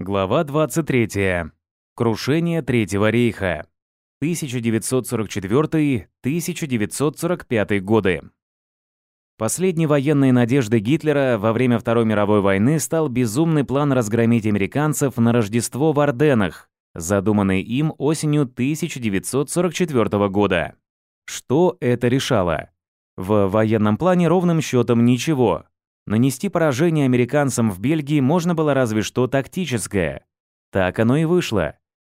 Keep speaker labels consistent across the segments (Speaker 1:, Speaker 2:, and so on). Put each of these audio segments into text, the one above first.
Speaker 1: Глава 23. Крушение Третьего рейха. 1944-1945 годы. Последней военной надеждой Гитлера во время Второй мировой войны стал безумный план разгромить американцев на Рождество в Арденнах, задуманный им осенью 1944 года. Что это решало? В военном плане ровным счетом ничего, Нанести поражение американцам в Бельгии можно было разве что тактическое. Так оно и вышло.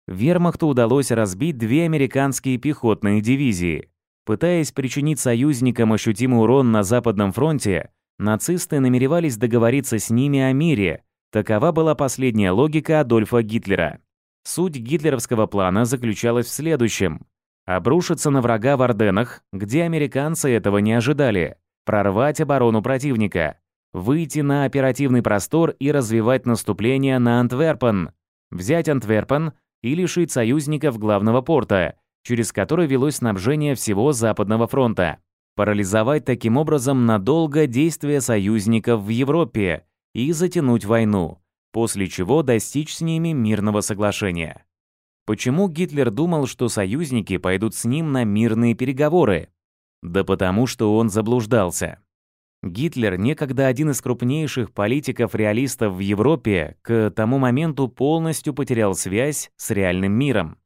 Speaker 1: Вермахту удалось разбить две американские пехотные дивизии. Пытаясь причинить союзникам ощутимый урон на Западном фронте, нацисты намеревались договориться с ними о мире. Такова была последняя логика Адольфа Гитлера. Суть гитлеровского плана заключалась в следующем. Обрушиться на врага в Орденах, где американцы этого не ожидали, прорвать оборону противника, выйти на оперативный простор и развивать наступление на Антверпен, взять Антверпен и лишить союзников главного порта, через который велось снабжение всего Западного фронта, парализовать таким образом надолго действия союзников в Европе и затянуть войну, после чего достичь с ними мирного соглашения. Почему Гитлер думал, что союзники пойдут с ним на мирные переговоры? Да потому что он заблуждался. Гитлер, некогда один из крупнейших политиков-реалистов в Европе, к тому моменту полностью потерял связь с реальным миром.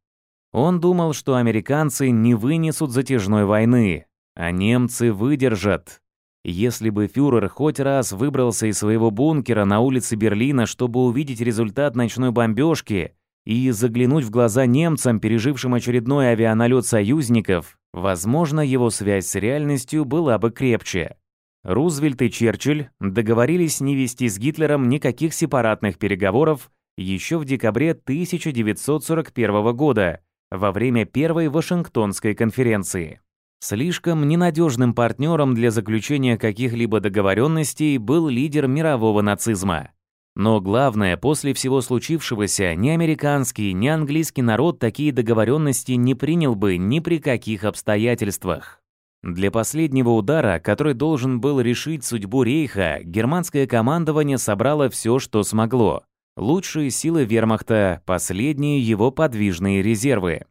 Speaker 1: Он думал, что американцы не вынесут затяжной войны, а немцы выдержат. Если бы фюрер хоть раз выбрался из своего бункера на улице Берлина, чтобы увидеть результат ночной бомбежки и заглянуть в глаза немцам, пережившим очередной авианалет союзников, возможно, его связь с реальностью была бы крепче. Рузвельт и Черчилль договорились не вести с Гитлером никаких сепаратных переговоров еще в декабре 1941 года во время Первой Вашингтонской конференции. Слишком ненадежным партнером для заключения каких-либо договоренностей был лидер мирового нацизма. Но главное, после всего случившегося, ни американский, ни английский народ такие договоренности не принял бы ни при каких обстоятельствах. Для последнего удара, который должен был решить судьбу рейха, германское командование собрало все, что смогло. Лучшие силы вермахта, последние его подвижные резервы.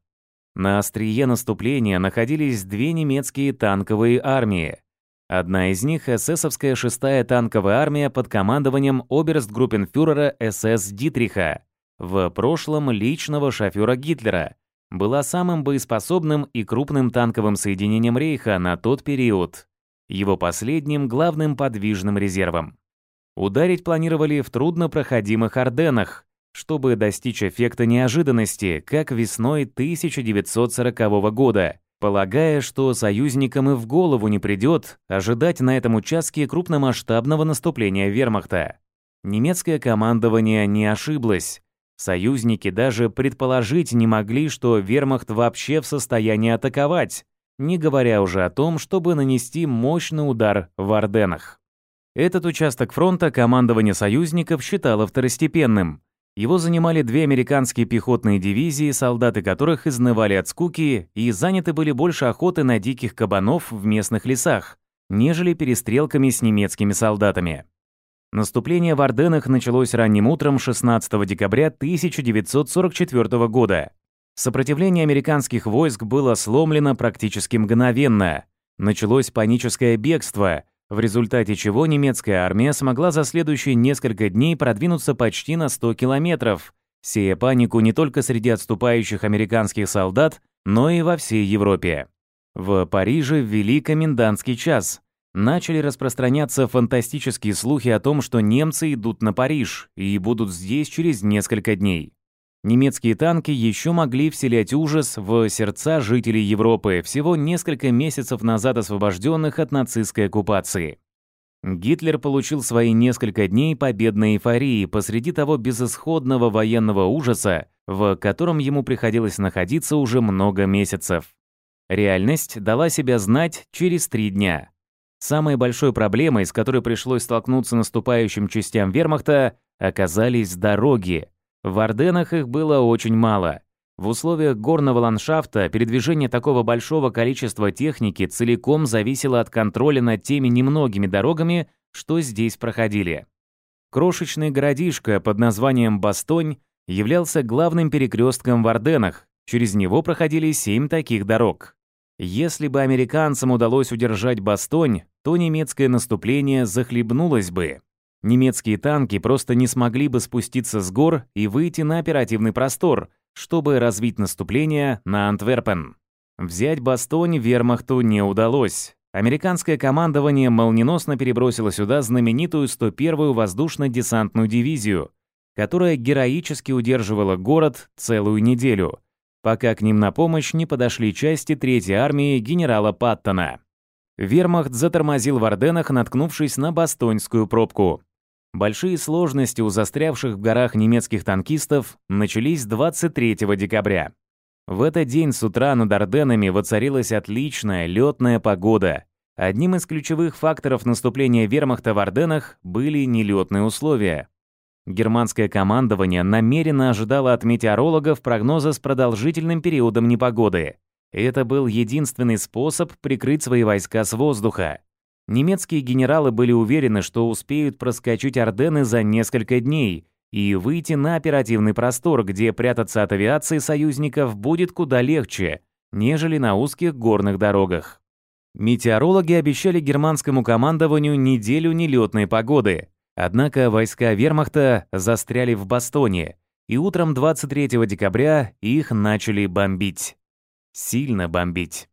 Speaker 1: На острие наступления находились две немецкие танковые армии. Одна из них – эсэсовская шестая танковая армия под командованием оберстгруппенфюрера СС Дитриха, в прошлом личного шофера Гитлера – была самым боеспособным и крупным танковым соединением Рейха на тот период, его последним главным подвижным резервом. Ударить планировали в труднопроходимых Орденах, чтобы достичь эффекта неожиданности, как весной 1940 года, полагая, что союзникам и в голову не придет ожидать на этом участке крупномасштабного наступления вермахта. Немецкое командование не ошиблось. Союзники даже предположить не могли, что вермахт вообще в состоянии атаковать, не говоря уже о том, чтобы нанести мощный удар в Орденах. Этот участок фронта командование союзников считало второстепенным. Его занимали две американские пехотные дивизии, солдаты которых изнывали от скуки и заняты были больше охоты на диких кабанов в местных лесах, нежели перестрелками с немецкими солдатами. Наступление в Орденах началось ранним утром 16 декабря 1944 года. Сопротивление американских войск было сломлено практически мгновенно. Началось паническое бегство, в результате чего немецкая армия смогла за следующие несколько дней продвинуться почти на 100 километров, сея панику не только среди отступающих американских солдат, но и во всей Европе. В Париже ввели комендантский час, начали распространяться фантастические слухи о том, что немцы идут на Париж и будут здесь через несколько дней. Немецкие танки еще могли вселять ужас в сердца жителей Европы, всего несколько месяцев назад освобожденных от нацистской оккупации. Гитлер получил свои несколько дней победной эйфории посреди того безысходного военного ужаса, в котором ему приходилось находиться уже много месяцев. Реальность дала себя знать через три дня. Самой большой проблемой, с которой пришлось столкнуться наступающим частям вермахта, оказались дороги. В Орденах их было очень мало. В условиях горного ландшафта передвижение такого большого количества техники целиком зависело от контроля над теми немногими дорогами, что здесь проходили. Крошечный городишко под названием Бастонь являлся главным перекрестком в Орденах, через него проходили семь таких дорог. Если бы американцам удалось удержать Бастонь, то немецкое наступление захлебнулось бы. Немецкие танки просто не смогли бы спуститься с гор и выйти на оперативный простор, чтобы развить наступление на Антверпен. Взять Бастонь вермахту не удалось. Американское командование молниеносно перебросило сюда знаменитую 101-ю воздушно-десантную дивизию, которая героически удерживала город целую неделю – пока к ним на помощь не подошли части Третьей армии генерала Паттона. Вермахт затормозил в Орденах, наткнувшись на Бастонскую пробку. Большие сложности у застрявших в горах немецких танкистов начались 23 декабря. В этот день с утра над Орденами воцарилась отличная летная погода. Одним из ключевых факторов наступления вермахта в Орденах были нелетные условия. Германское командование намеренно ожидало от метеорологов прогноза с продолжительным периодом непогоды. Это был единственный способ прикрыть свои войска с воздуха. Немецкие генералы были уверены, что успеют проскочить Ордены за несколько дней и выйти на оперативный простор, где прятаться от авиации союзников будет куда легче, нежели на узких горных дорогах. Метеорологи обещали германскому командованию неделю нелетной погоды, Однако войска вермахта застряли в Бастоне, и утром 23 декабря их начали бомбить. Сильно бомбить.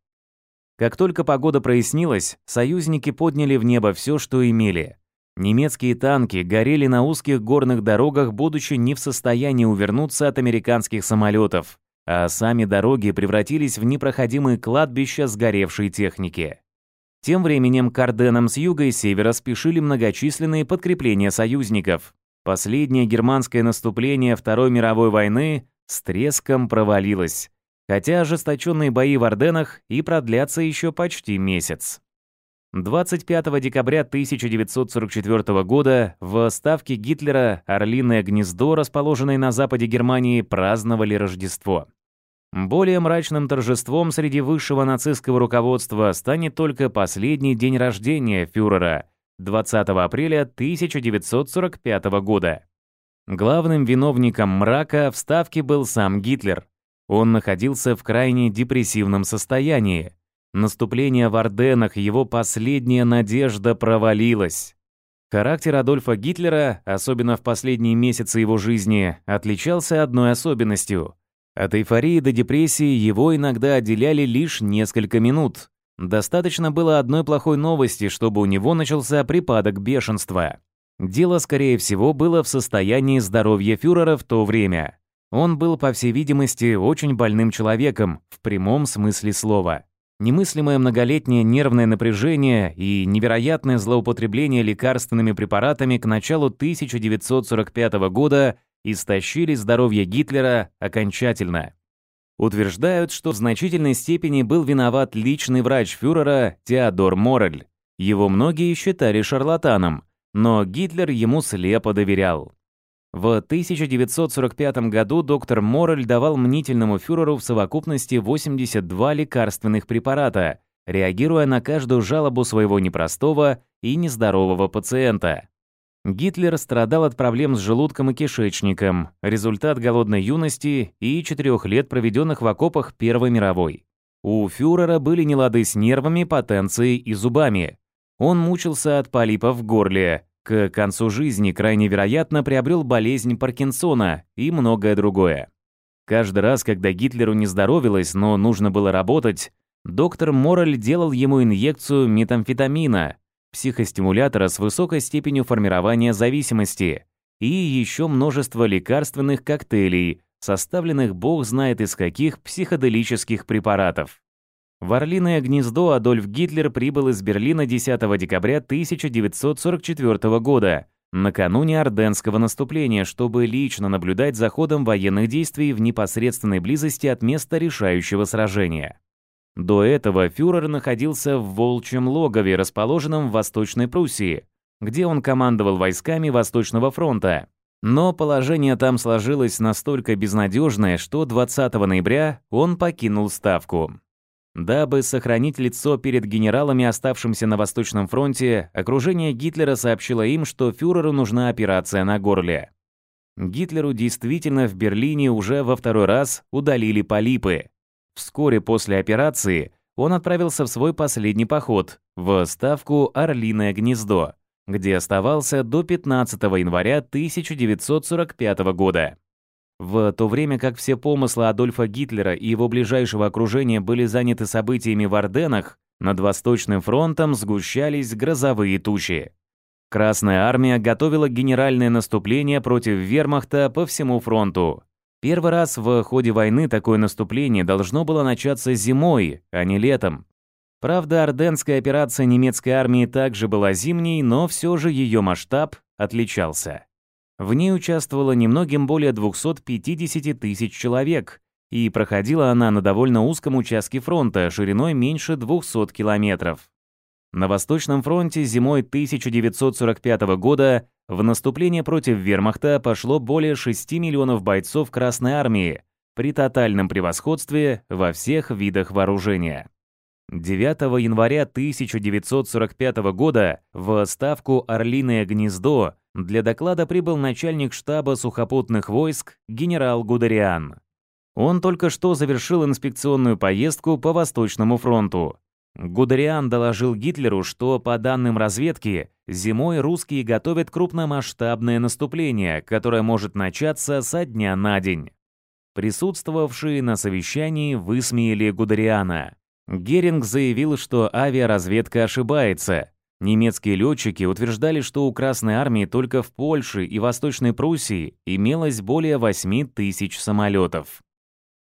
Speaker 1: Как только погода прояснилась, союзники подняли в небо все, что имели. Немецкие танки горели на узких горных дорогах, будучи не в состоянии увернуться от американских самолетов, а сами дороги превратились в непроходимые кладбища сгоревшей техники. Тем временем Карденом с юга и севера спешили многочисленные подкрепления союзников. Последнее германское наступление Второй мировой войны с треском провалилось, хотя ожесточенные бои в Орденах и продлятся еще почти месяц. 25 декабря 1944 года в ставке Гитлера Орлиное гнездо, расположенное на западе Германии, праздновали Рождество. Более мрачным торжеством среди высшего нацистского руководства станет только последний день рождения фюрера 20 апреля 1945 года. Главным виновником мрака в Ставке был сам Гитлер. Он находился в крайне депрессивном состоянии. Наступление в Орденах, его последняя надежда провалилась. Характер Адольфа Гитлера, особенно в последние месяцы его жизни, отличался одной особенностью – от эйфории до депрессии его иногда отделяли лишь несколько минут. Достаточно было одной плохой новости, чтобы у него начался припадок бешенства. Дело, скорее всего, было в состоянии здоровья фюрера в то время. Он был, по всей видимости, очень больным человеком, в прямом смысле слова. Немыслимое многолетнее нервное напряжение и невероятное злоупотребление лекарственными препаратами к началу 1945 года – истощили здоровье Гитлера окончательно. Утверждают, что в значительной степени был виноват личный врач фюрера Теодор Морель. Его многие считали шарлатаном, но Гитлер ему слепо доверял. В 1945 году доктор Морель давал мнительному фюреру в совокупности 82 лекарственных препарата, реагируя на каждую жалобу своего непростого и нездорового пациента. Гитлер страдал от проблем с желудком и кишечником, результат голодной юности и четырех лет, проведенных в окопах Первой мировой. У фюрера были нелады с нервами, потенцией и зубами. Он мучился от полипов в горле. К концу жизни крайне вероятно приобрел болезнь Паркинсона и многое другое. Каждый раз, когда Гитлеру не здоровилось, но нужно было работать, доктор Мораль делал ему инъекцию метамфетамина, психостимулятора с высокой степенью формирования зависимости и еще множество лекарственных коктейлей, составленных бог знает из каких психоделических препаратов. В Орлиное гнездо Адольф Гитлер прибыл из Берлина 10 декабря 1944 года, накануне Орденского наступления, чтобы лично наблюдать за ходом военных действий в непосредственной близости от места решающего сражения. До этого фюрер находился в Волчьем логове, расположенном в Восточной Пруссии, где он командовал войсками Восточного фронта. Но положение там сложилось настолько безнадежное, что 20 ноября он покинул Ставку. Дабы сохранить лицо перед генералами, оставшимся на Восточном фронте, окружение Гитлера сообщило им, что фюреру нужна операция на горле. Гитлеру действительно в Берлине уже во второй раз удалили полипы, Вскоре после операции он отправился в свой последний поход в ставку «Орлиное гнездо», где оставался до 15 января 1945 года. В то время как все помыслы Адольфа Гитлера и его ближайшего окружения были заняты событиями в Орденах, над Восточным фронтом сгущались грозовые тучи. Красная армия готовила генеральное наступление против вермахта по всему фронту. Первый раз в ходе войны такое наступление должно было начаться зимой, а не летом. Правда, Орденская операция немецкой армии также была зимней, но все же ее масштаб отличался. В ней участвовало немногим более 250 тысяч человек, и проходила она на довольно узком участке фронта шириной меньше 200 километров на Восточном фронте зимой 1945 года в наступление против вермахта пошло более 6 миллионов бойцов Красной Армии при тотальном превосходстве во всех видах вооружения. 9 января 1945 года в Ставку «Орлиное гнездо» для доклада прибыл начальник штаба сухопутных войск генерал Гудериан. Он только что завершил инспекционную поездку по Восточному фронту, Гудериан доложил Гитлеру, что, по данным разведки, зимой русские готовят крупномасштабное наступление, которое может начаться со дня на день. Присутствовавшие на совещании высмеяли Гудериана. Геринг заявил, что авиаразведка ошибается. Немецкие летчики утверждали, что у Красной армии только в Польше и Восточной Пруссии имелось более 8 тысяч самолетов.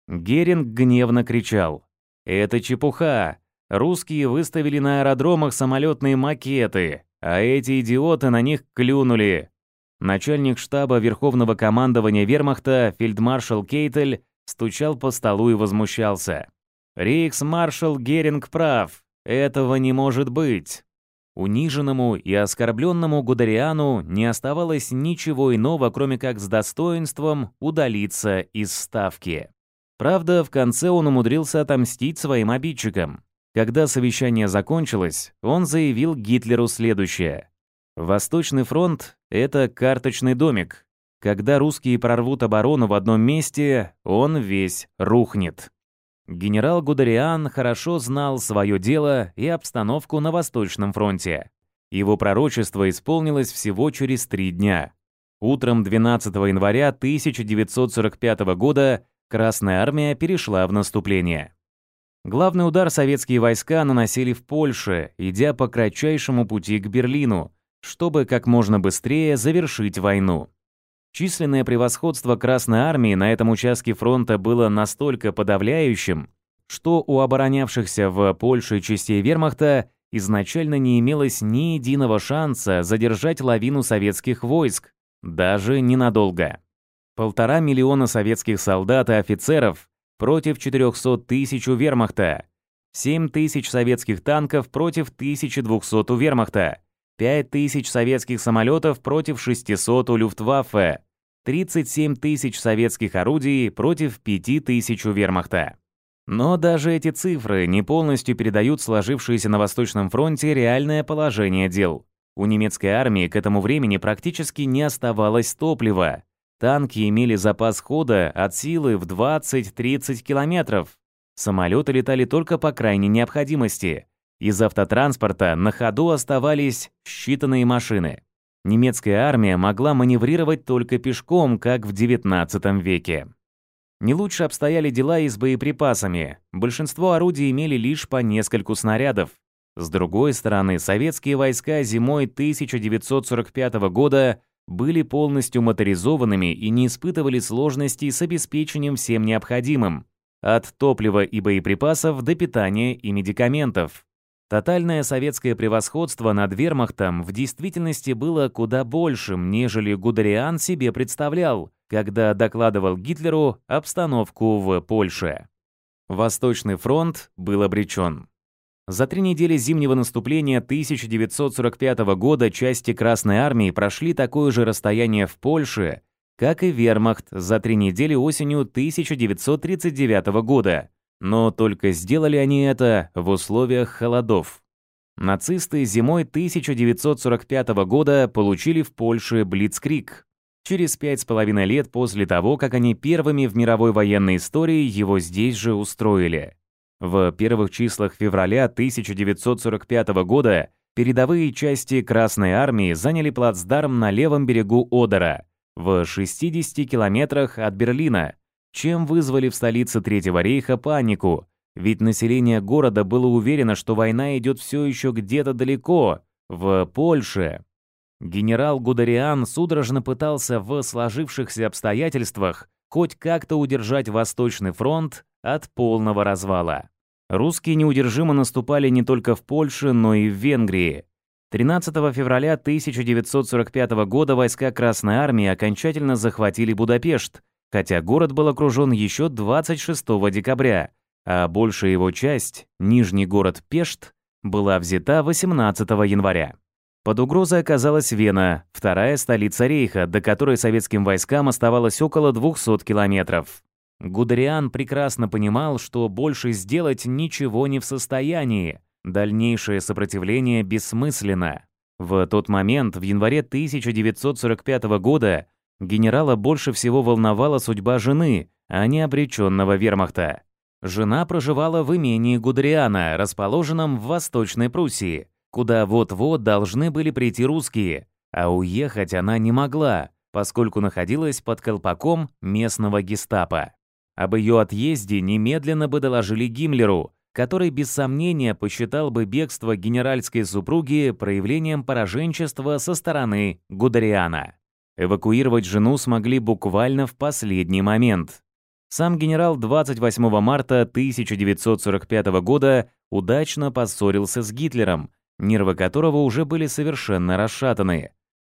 Speaker 1: Геринг гневно кричал. «Это чепуха! Русские выставили на аэродромах самолетные макеты, а эти идиоты на них клюнули. Начальник штаба Верховного командования вермахта фельдмаршал Кейтель стучал по столу и возмущался. Рейхсмаршал Геринг прав. Этого не может быть». Униженному и оскорбленному Гудериану не оставалось ничего иного, кроме как с достоинством удалиться из ставки. Правда, в конце он умудрился отомстить своим обидчикам. Когда совещание закончилось, он заявил Гитлеру следующее. «Восточный фронт — это карточный домик. Когда русские прорвут оборону в одном месте, он весь рухнет». Генерал Гудериан хорошо знал свое дело и обстановку на Восточном фронте. Его пророчество исполнилось всего через три дня. Утром 12 января 1945 года Красная армия перешла в наступление. Главный удар советские войска наносили в Польше, идя по кратчайшему пути к Берлину, чтобы как можно быстрее завершить войну. Численное превосходство Красной Армии на этом участке фронта было настолько подавляющим, что у оборонявшихся в Польше частей вермахта изначально не имелось ни единого шанса задержать лавину советских войск, даже ненадолго. Полтора миллиона советских солдат и офицеров против 400 тысяч у вермахта, 7 тысяч советских танков против 1200 у вермахта, 5 тысяч советских самолетов против 600 у Люфтваффе, 37 тысяч советских орудий против 5000 у вермахта. Но даже эти цифры не полностью передают сложившееся на Восточном фронте реальное положение дел. У немецкой армии к этому времени практически не оставалось топлива, Танки имели запас хода от силы в 20-30 километров. Самолеты летали только по крайней необходимости. Из автотранспорта на ходу оставались считанные машины. Немецкая армия могла маневрировать только пешком, как в XIX веке. Не лучше обстояли дела и с боеприпасами. Большинство орудий имели лишь по нескольку снарядов. С другой стороны, советские войска зимой 1945 года были полностью моторизованными и не испытывали сложностей с обеспечением всем необходимым, от топлива и боеприпасов до питания и медикаментов. Тотальное советское превосходство над вермахтом в действительности было куда большим, нежели Гудериан себе представлял, когда докладывал Гитлеру обстановку в Польше. Восточный фронт был обречен. За три недели зимнего наступления 1945 года части Красной Армии прошли такое же расстояние в Польше, как и вермахт за три недели осенью 1939 года. Но только сделали они это в условиях холодов. Нацисты зимой 1945 года получили в Польше Блицкрик. Через пять с половиной лет после того, как они первыми в мировой военной истории его здесь же устроили. В первых числах февраля 1945 года передовые части Красной Армии заняли плацдарм на левом берегу Одера, в 60 километрах от Берлина, чем вызвали в столице Третьего рейха панику, ведь население города было уверено, что война идет все еще где-то далеко, в Польше. Генерал Гудериан судорожно пытался в сложившихся обстоятельствах хоть как-то удержать Восточный фронт от полного развала. Русские неудержимо наступали не только в Польше, но и в Венгрии. 13 февраля 1945 года войска Красной Армии окончательно захватили Будапешт, хотя город был окружен еще 26 декабря, а большая его часть, Нижний город Пешт, была взята 18 января. Под угрозой оказалась Вена, вторая столица Рейха, до которой советским войскам оставалось около 200 километров. Гудериан прекрасно понимал, что больше сделать ничего не в состоянии. Дальнейшее сопротивление бессмысленно. В тот момент, в январе 1945 года, генерала больше всего волновала судьба жены, а не обреченного вермахта. Жена проживала в имении Гудериана, расположенном в Восточной Пруссии, куда вот-вот должны были прийти русские, а уехать она не могла, поскольку находилась под колпаком местного гестапо. Об ее отъезде немедленно бы доложили Гиммлеру, который без сомнения посчитал бы бегство генеральской супруги проявлением пораженчества со стороны Гудериана. Эвакуировать жену смогли буквально в последний момент. Сам генерал 28 марта 1945 года удачно поссорился с Гитлером, нервы которого уже были совершенно расшатаны.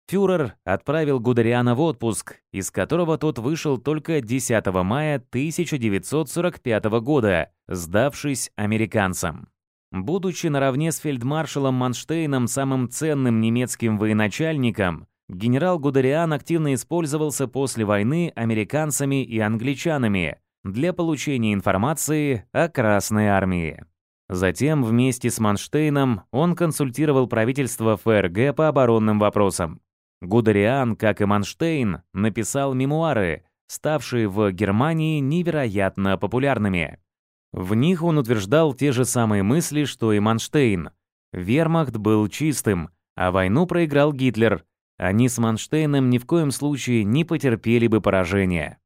Speaker 1: Фюрер отправил Гудериана в отпуск, из которого тот вышел только 10 мая 1945 года, сдавшись американцам. Будучи наравне с фельдмаршалом Манштейном самым ценным немецким военачальником, генерал Гудериан активно использовался после войны американцами и англичанами для получения информации о Красной армии. Затем вместе с Манштейном он консультировал правительство ФРГ по оборонным вопросам. Гудериан, как и Манштейн, написал мемуары, ставшие в Германии невероятно популярными. В них он утверждал те же самые мысли, что и Манштейн. Вермахт был чистым, а войну проиграл Гитлер. Они с Манштейном ни в коем случае не потерпели бы поражения.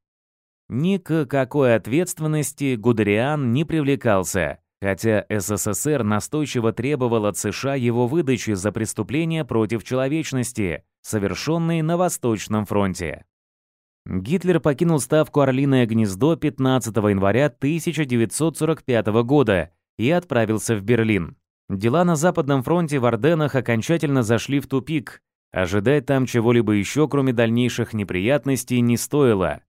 Speaker 1: Ни к какой ответственности Гудериан не привлекался – хотя СССР настойчиво требовал от США его выдачи за преступления против человечности, совершенные на Восточном фронте. Гитлер покинул ставку «Орлиное гнездо» 15 января 1945 года и отправился в Берлин. Дела на Западном фронте в Орденах окончательно зашли в тупик. Ожидать там чего-либо еще, кроме дальнейших неприятностей, не стоило.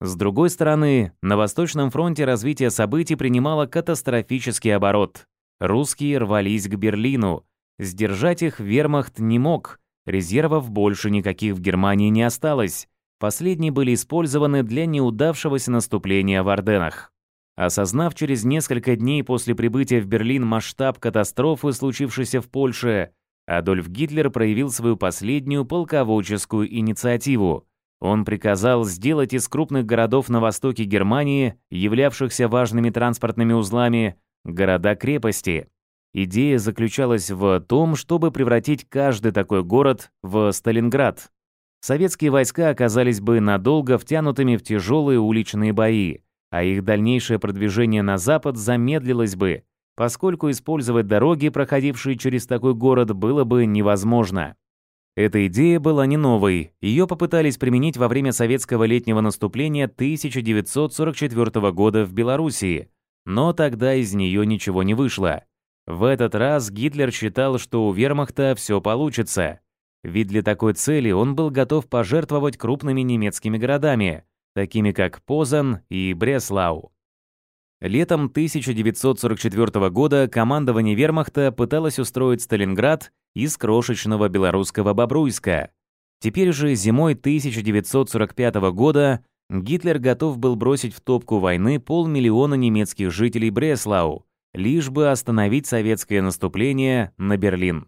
Speaker 1: С другой стороны, на Восточном фронте развитие событий принимало катастрофический оборот. Русские рвались к Берлину. Сдержать их вермахт не мог. Резервов больше никаких в Германии не осталось. Последние были использованы для неудавшегося наступления в Орденах. Осознав через несколько дней после прибытия в Берлин масштаб катастрофы, случившейся в Польше, Адольф Гитлер проявил свою последнюю полководческую инициативу. Он приказал сделать из крупных городов на востоке Германии, являвшихся важными транспортными узлами, города-крепости. Идея заключалась в том, чтобы превратить каждый такой город в Сталинград. Советские войска оказались бы надолго втянутыми в тяжелые уличные бои, а их дальнейшее продвижение на запад замедлилось бы, поскольку использовать дороги, проходившие через такой город, было бы невозможно. Эта идея была не новой. Ее попытались применить во время советского летнего наступления 1944 года в Белоруссии, но тогда из нее ничего не вышло. В этот раз Гитлер считал, что у вермахта все получится. Ведь для такой цели он был готов пожертвовать крупными немецкими городами, такими как Позан и Бреслау. Летом 1944 года командование вермахта пыталось устроить Сталинград из крошечного белорусского Бобруйска. Теперь же зимой 1945 года Гитлер готов был бросить в топку войны полмиллиона немецких жителей Бреслау, лишь бы остановить советское наступление на Берлин.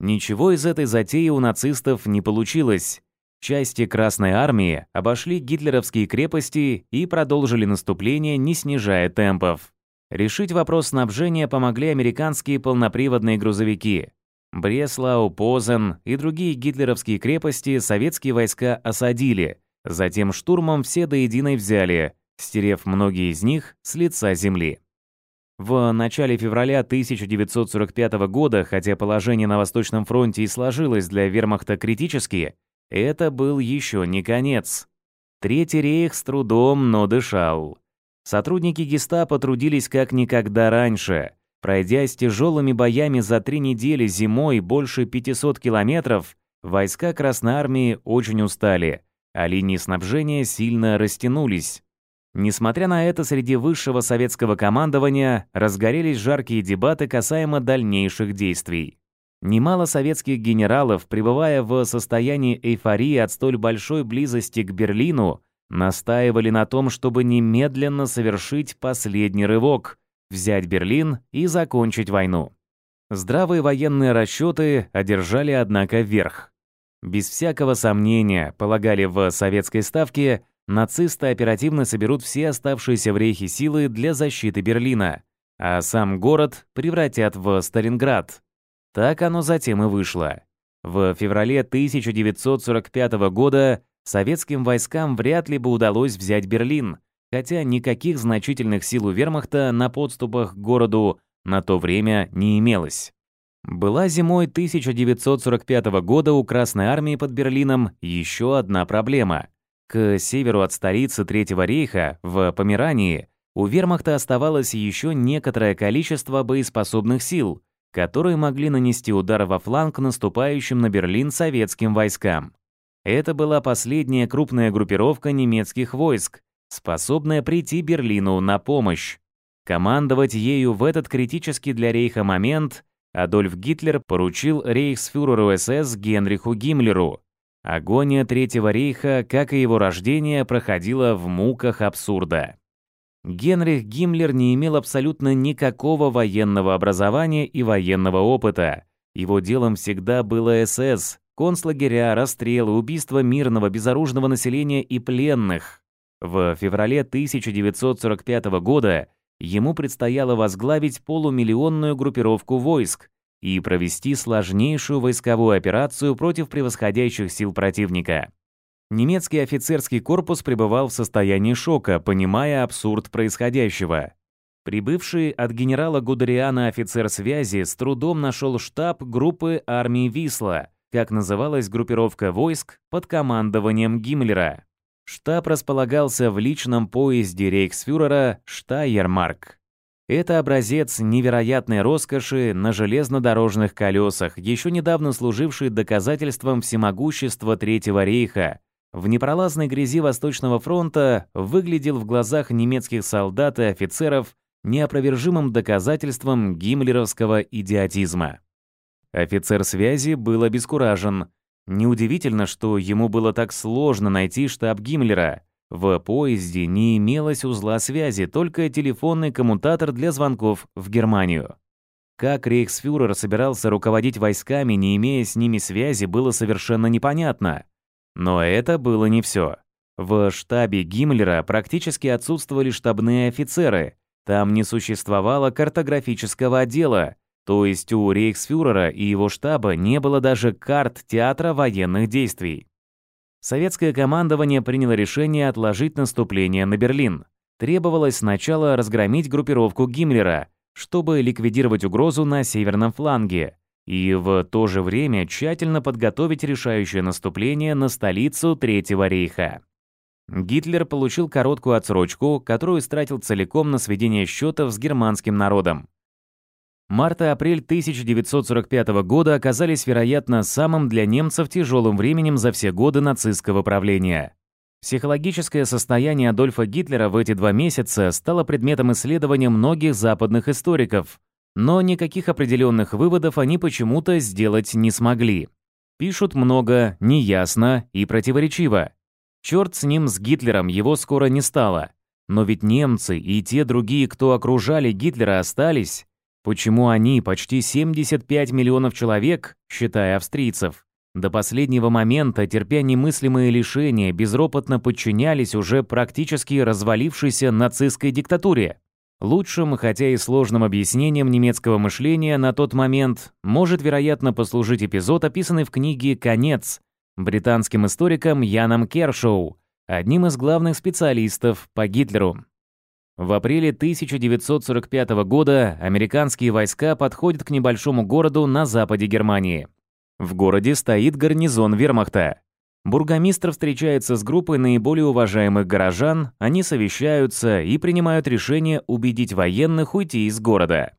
Speaker 1: Ничего из этой затеи у нацистов не получилось. Части Красной Армии обошли гитлеровские крепости и продолжили наступление, не снижая темпов. Решить вопрос снабжения помогли американские полноприводные грузовики. Бреслау, Позен и другие гитлеровские крепости советские войска осадили, затем штурмом все до единой взяли, стерев многие из них с лица земли. В начале февраля 1945 года, хотя положение на Восточном фронте и сложилось для вермахта критически, это был еще не конец. Третий рейх с трудом, но дышал. Сотрудники гестапо трудились как никогда раньше – Пройдя с тяжелыми боями за три недели зимой больше 500 километров, войска Красной Армии очень устали, а линии снабжения сильно растянулись. Несмотря на это, среди высшего советского командования разгорелись жаркие дебаты касаемо дальнейших действий. Немало советских генералов, пребывая в состоянии эйфории от столь большой близости к Берлину, настаивали на том, чтобы немедленно совершить последний рывок – взять Берлин и закончить войну. Здравые военные расчеты одержали, однако, верх. Без всякого сомнения, полагали в советской ставке, нацисты оперативно соберут все оставшиеся в рейхе силы для защиты Берлина, а сам город превратят в Сталинград. Так оно затем и вышло. В феврале 1945 года советским войскам вряд ли бы удалось взять Берлин – хотя никаких значительных сил у вермахта на подступах к городу на то время не имелось. Была зимой 1945 года у Красной армии под Берлином еще одна проблема. К северу от столицы Третьего рейха, в Померании, у вермахта оставалось еще некоторое количество боеспособных сил, которые могли нанести удар во фланг наступающим на Берлин советским войскам. Это была последняя крупная группировка немецких войск, способная прийти Берлину на помощь. Командовать ею в этот критический для рейха момент Адольф Гитлер поручил рейхсфюреру СС Генриху Гиммлеру. Агония Третьего рейха, как и его рождение, проходила в муках абсурда. Генрих Гиммлер не имел абсолютно никакого военного образования и военного опыта. Его делом всегда было СС, концлагеря, расстрелы, убийства мирного безоружного населения и пленных. В феврале 1945 года ему предстояло возглавить полумиллионную группировку войск и провести сложнейшую войсковую операцию против превосходящих сил противника. Немецкий офицерский корпус пребывал в состоянии шока, понимая абсурд происходящего. Прибывший от генерала Гудериана офицер связи с трудом нашел штаб группы армии «Висла», как называлась группировка войск под командованием Гиммлера. Штаб располагался в личном поезде рейхсфюрера Штайермарк. Это образец невероятной роскоши на железнодорожных колесах, еще недавно служивший доказательством всемогущества Третьего рейха. В непролазной грязи Восточного фронта выглядел в глазах немецких солдат и офицеров неопровержимым доказательством гиммлеровского идиотизма. Офицер связи был обескуражен. Неудивительно, что ему было так сложно найти штаб Гиммлера. В поезде не имелось узла связи, только телефонный коммутатор для звонков в Германию. Как рейхсфюрер собирался руководить войсками, не имея с ними связи, было совершенно непонятно. Но это было не все. В штабе Гиммлера практически отсутствовали штабные офицеры. Там не существовало картографического отдела, то есть у рейхсфюрера и его штаба не было даже карт театра военных действий. Советское командование приняло решение отложить наступление на Берлин. Требовалось сначала разгромить группировку Гиммлера, чтобы ликвидировать угрозу на северном фланге, и в то же время тщательно подготовить решающее наступление на столицу Третьего рейха. Гитлер получил короткую отсрочку, которую стратил целиком на сведение счетов с германским народом. Марта-апрель 1945 года оказались, вероятно, самым для немцев тяжелым временем за все годы нацистского правления. Психологическое состояние Адольфа Гитлера в эти два месяца стало предметом исследования многих западных историков, но никаких определенных выводов они почему-то сделать не смогли. Пишут много, неясно и противоречиво. Черт с ним, с Гитлером, его скоро не стало. Но ведь немцы и те другие, кто окружали Гитлера, остались, Почему они, почти 75 миллионов человек, считая австрийцев, до последнего момента, терпя немыслимые лишения, безропотно подчинялись уже практически развалившейся нацистской диктатуре? Лучшим, хотя и сложным объяснением немецкого мышления на тот момент может, вероятно, послужить эпизод, описанный в книге «Конец» британским историком Яном Кершоу, одним из главных специалистов по Гитлеру. В апреле 1945 года американские войска подходят к небольшому городу на западе Германии. В городе стоит гарнизон вермахта. Бургомистр встречается с группой наиболее уважаемых горожан, они совещаются и принимают решение убедить военных уйти из города.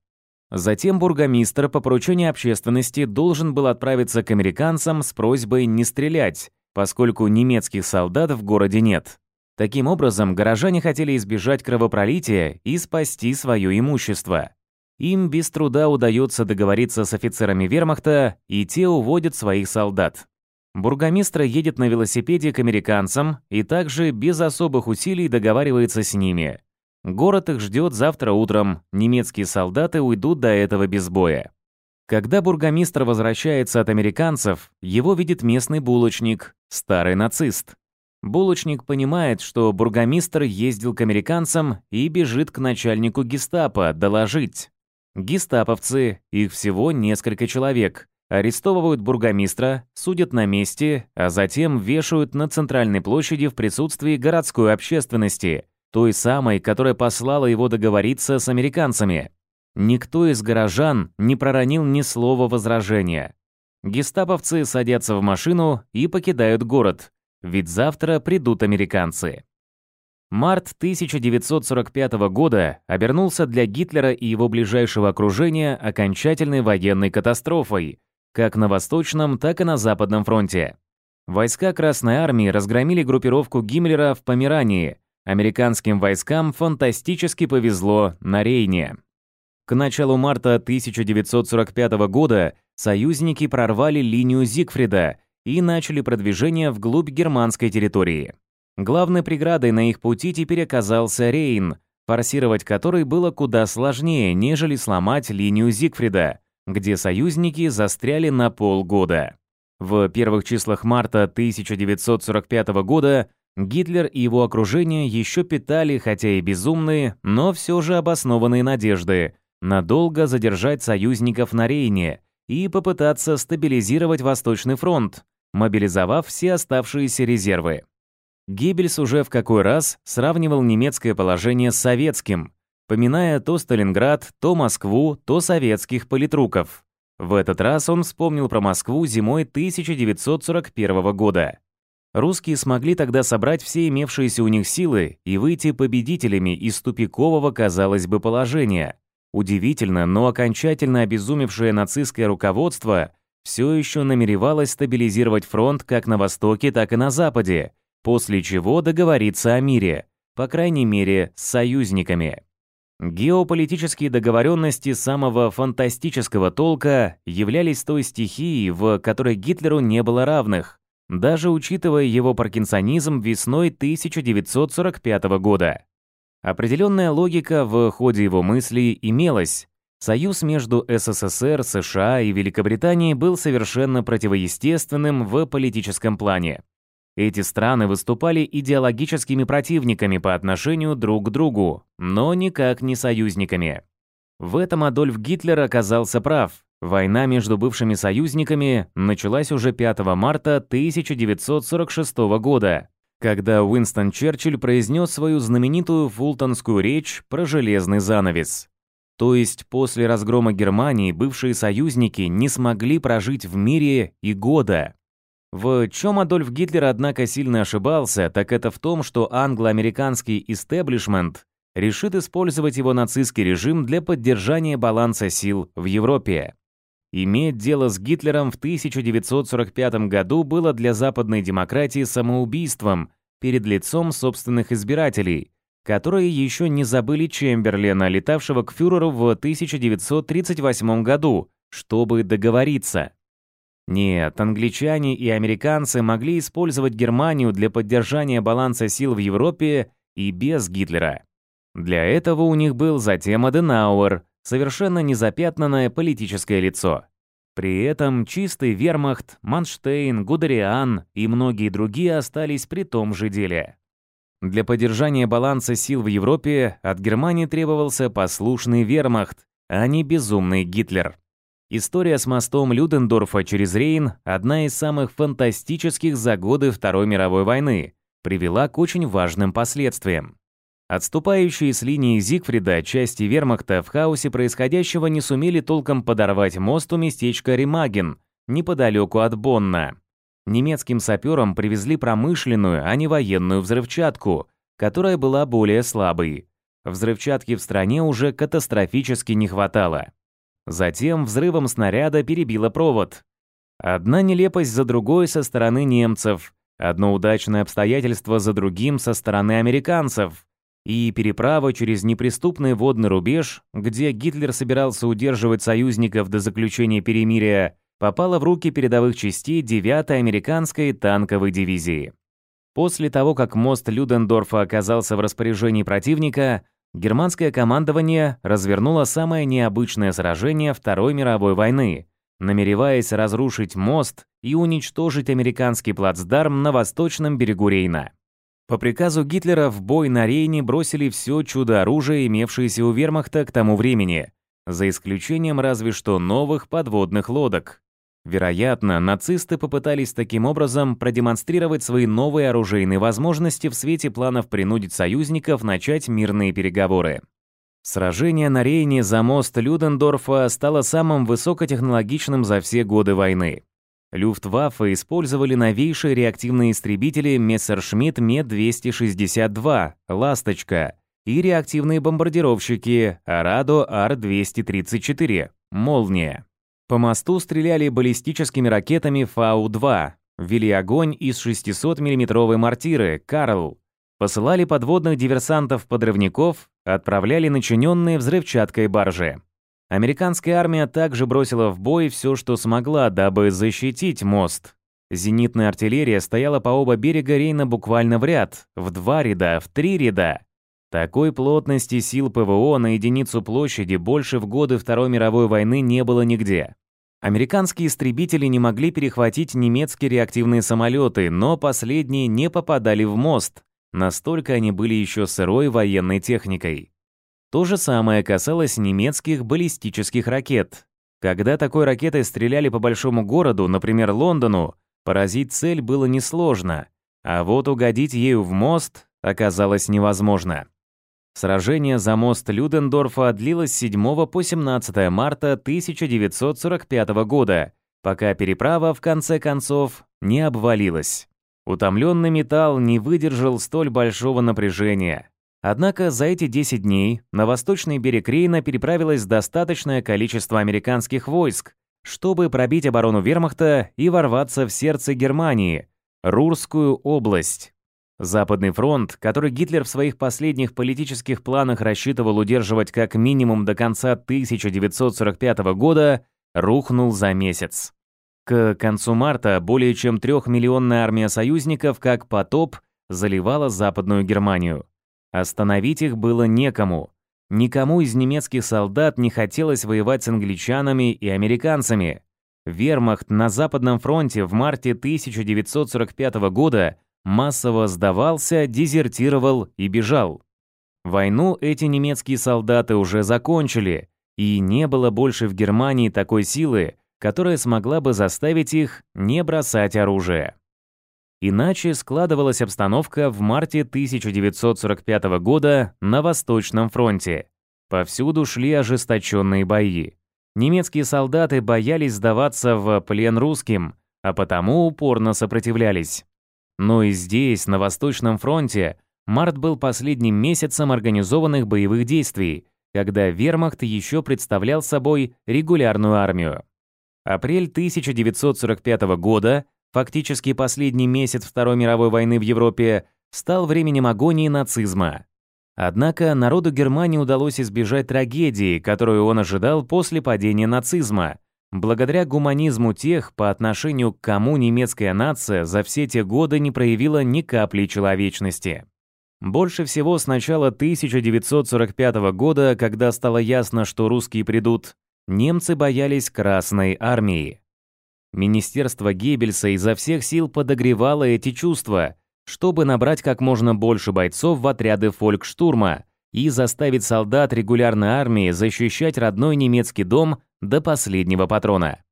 Speaker 1: Затем бургомистр по поручению общественности должен был отправиться к американцам с просьбой не стрелять, поскольку немецких солдат в городе нет. Таким образом, горожане хотели избежать кровопролития и спасти свое имущество. Им без труда удается договориться с офицерами вермахта, и те уводят своих солдат. Бургомистра едет на велосипеде к американцам и также без особых усилий договаривается с ними. Город их ждет завтра утром, немецкие солдаты уйдут до этого без боя. Когда бургомистр возвращается от американцев, его видит местный булочник, старый нацист. Булочник понимает, что бургомистр ездил к американцам и бежит к начальнику гестапо доложить. Гестаповцы, их всего несколько человек, арестовывают бургомистра, судят на месте, а затем вешают на центральной площади в присутствии городской общественности, той самой, которая послала его договориться с американцами. Никто из горожан не проронил ни слова возражения. Гестаповцы садятся в машину и покидают город, ведь завтра придут американцы. Март 1945 года обернулся для Гитлера и его ближайшего окружения окончательной военной катастрофой, как на Восточном, так и на Западном фронте. Войска Красной Армии разгромили группировку Гиммлера в Померании. Американским войскам фантастически повезло на Рейне. К началу марта 1945 года союзники прорвали линию Зигфрида и начали продвижение вглубь германской территории. Главной преградой на их пути теперь оказался Рейн, форсировать который было куда сложнее, нежели сломать линию Зигфрида, где союзники застряли на полгода. В первых числах марта 1945 года Гитлер и его окружение еще питали, хотя и безумные, но все же обоснованные надежды надолго задержать союзников на Рейне и попытаться стабилизировать Восточный фронт, мобилизовав все оставшиеся резервы. Геббельс уже в какой раз сравнивал немецкое положение с советским, поминая то Сталинград, то Москву, то советских политруков. В этот раз он вспомнил про Москву зимой 1941 года. Русские смогли тогда собрать все имевшиеся у них силы и выйти победителями из тупикового, казалось бы, положения. Удивительно, но окончательно обезумевшее нацистское руководство – все еще намеревалась стабилизировать фронт как на Востоке, так и на Западе, после чего договориться о мире, по крайней мере, с союзниками. Геополитические договоренности самого фантастического толка являлись той стихией, в которой Гитлеру не было равных, даже учитывая его паркинсонизм весной 1945 года. Определенная логика в ходе его мыслей имелась, Союз между СССР, США и Великобританией был совершенно противоестественным в политическом плане. Эти страны выступали идеологическими противниками по отношению друг к другу, но никак не союзниками. В этом Адольф Гитлер оказался прав. Война между бывшими союзниками началась уже 5 марта 1946 года, когда Уинстон Черчилль произнес свою знаменитую фултонскую речь про железный занавес. То есть после разгрома Германии бывшие союзники не смогли прожить в мире и года. В чем Адольф Гитлер, однако, сильно ошибался, так это в том, что англо-американский истеблишмент решит использовать его нацистский режим для поддержания баланса сил в Европе. Иметь дело с Гитлером в 1945 году было для западной демократии самоубийством перед лицом собственных избирателей – которые еще не забыли Чемберлена, летавшего к фюреру в 1938 году, чтобы договориться. Нет, англичане и американцы могли использовать Германию для поддержания баланса сил в Европе и без Гитлера. Для этого у них был затем Аденауэр, совершенно незапятнанное политическое лицо. При этом чистый вермахт, Манштейн, Гудериан и многие другие остались при том же деле. Для поддержания баланса сил в Европе от Германии требовался послушный вермахт, а не безумный Гитлер. История с мостом Людендорфа через Рейн, одна из самых фантастических за годы Второй мировой войны, привела к очень важным последствиям. Отступающие с линии Зигфрида части вермахта в хаосе происходящего не сумели толком подорвать мост у местечка Римаген, неподалеку от Бонна немецким саперам привезли промышленную, а не военную взрывчатку, которая была более слабой. Взрывчатки в стране уже катастрофически не хватало. Затем взрывом снаряда перебило провод. Одна нелепость за другой со стороны немцев, одно удачное обстоятельство за другим со стороны американцев и переправа через неприступный водный рубеж, где Гитлер собирался удерживать союзников до заключения перемирия, попала в руки передовых частей 9-й американской танковой дивизии. После того, как мост Людендорфа оказался в распоряжении противника, германское командование развернуло самое необычное сражение Второй мировой войны, намереваясь разрушить мост и уничтожить американский плацдарм на восточном берегу Рейна. По приказу Гитлера в бой на Рейне бросили все чудо-оружие, имевшееся у вермахта к тому времени, за исключением разве что новых подводных лодок. Вероятно, нацисты попытались таким образом продемонстрировать свои новые оружейные возможности в свете планов принудить союзников начать мирные переговоры. Сражение на Рейне за мост Людендорфа стало самым высокотехнологичным за все годы войны. Люфтваффе использовали новейшие реактивные истребители Мессершмитт Ме-262, «Ласточка» и реактивные бомбардировщики Арадо Ар-234, «Молния». По мосту стреляли баллистическими ракетами Фау-2, вели огонь из 600-миллиметровой мортиры «Карл», посылали подводных диверсантов-подрывников, отправляли начиненные взрывчаткой баржи. Американская армия также бросила в бой все, что смогла, дабы защитить мост. Зенитная артиллерия стояла по оба берега Рейна буквально в ряд, в два ряда, в три ряда. Такой плотности сил ПВО на единицу площади больше в годы Второй мировой войны не было нигде. Американские истребители не могли перехватить немецкие реактивные самолеты, но последние не попадали в мост. Настолько они были еще сырой военной техникой. То же самое касалось немецких баллистических ракет. Когда такой ракетой стреляли по большому городу, например, Лондону, поразить цель было несложно, а вот угодить ею в мост оказалось невозможно. Сражение за мост Людендорфа длилось с 7 по 17 марта 1945 года, пока переправа в конце концов не обвалилась. Утомленный металл не выдержал столь большого напряжения. Однако за эти 10 дней на восточный берег Рейна переправилось достаточное количество американских войск, чтобы пробить оборону вермахта и ворваться в сердце Германии, Рурскую область. Западный фронт, который Гитлер в своих последних политических планах рассчитывал удерживать как минимум до конца 1945 года, рухнул за месяц. К концу марта более чем трехмиллионная армия союзников, как потоп, заливала Западную Германию. Остановить их было некому. Никому из немецких солдат не хотелось воевать с англичанами и американцами. Вермахт на Западном фронте в марте 1945 года – массово сдавался, дезертировал и бежал. Войну эти немецкие солдаты уже закончили, и не было больше в Германии такой силы, которая смогла бы заставить их не бросать оружие. Иначе складывалась обстановка в марте 1945 года на Восточном фронте. Повсюду шли ожесточенные бои. Немецкие солдаты боялись сдаваться в плен русским, а потому упорно сопротивлялись. Но и здесь, на Восточном фронте, март был последним месяцем организованных боевых действий, когда вермахт еще представлял собой регулярную армию. Апрель 1945 года, фактически последний месяц Второй мировой войны в Европе, стал временем агонии нацизма. Однако народу Германии удалось избежать трагедии, которую он ожидал после падения нацизма – Благодаря гуманизму тех, по отношению к кому немецкая нация за все те годы не проявила ни капли человечности. Больше всего с начала 1945 года, когда стало ясно, что русские придут, немцы боялись Красной армии. Министерство Геббельса изо всех сил подогревало эти чувства, чтобы набрать как можно больше бойцов в отряды фолькштурма – и заставить солдат регулярной армии защищать родной немецкий дом до последнего патрона.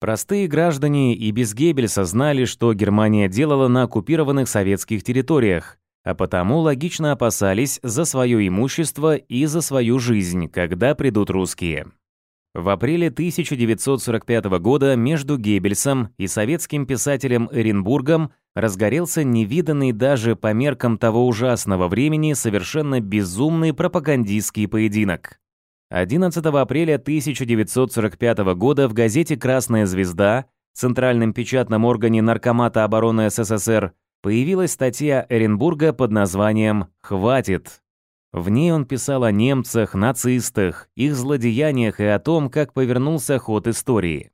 Speaker 1: Простые граждане и без Геббельса знали, что Германия делала на оккупированных советских территориях, а потому логично опасались за свое имущество и за свою жизнь, когда придут русские. В апреле 1945 года между Геббельсом и советским писателем Эренбургом разгорелся невиданный даже по меркам того ужасного времени совершенно безумный пропагандистский поединок. 11 апреля 1945 года в газете «Красная звезда» Центральном печатном органе Наркомата обороны СССР появилась статья Эренбурга под названием «Хватит». В ней он писал о немцах, нацистах, их злодеяниях и о том, как повернулся ход истории.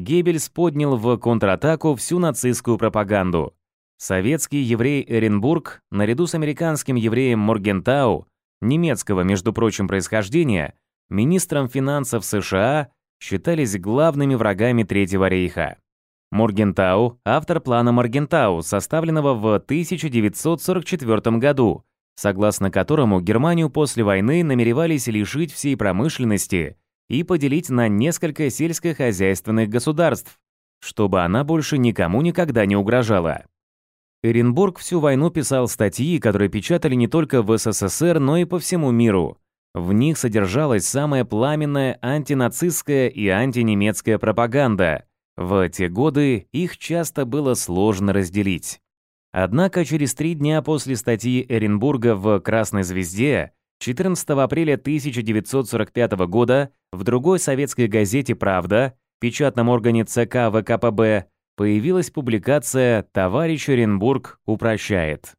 Speaker 1: Геббельс поднял в контратаку всю нацистскую пропаганду. Советский еврей Эренбург, наряду с американским евреем Моргентау, немецкого, между прочим, происхождения, министром финансов США считались главными врагами Третьего рейха. Моргентау – автор плана Моргентау, составленного в 1944 году, согласно которому Германию после войны намеревались лишить всей промышленности – и поделить на несколько сельскохозяйственных государств, чтобы она больше никому никогда не угрожала. Эренбург всю войну писал статьи, которые печатали не только в СССР, но и по всему миру. В них содержалась самая пламенная антинацистская и антинемецкая пропаганда. В те годы их часто было сложно разделить. Однако через три дня после статьи Эренбурга в «Красной звезде» 14 апреля 1945 года в другой советской газете «Правда», печатном органе ЦК ВКПБ, появилась публикация «Товарищ Оренбург упрощает».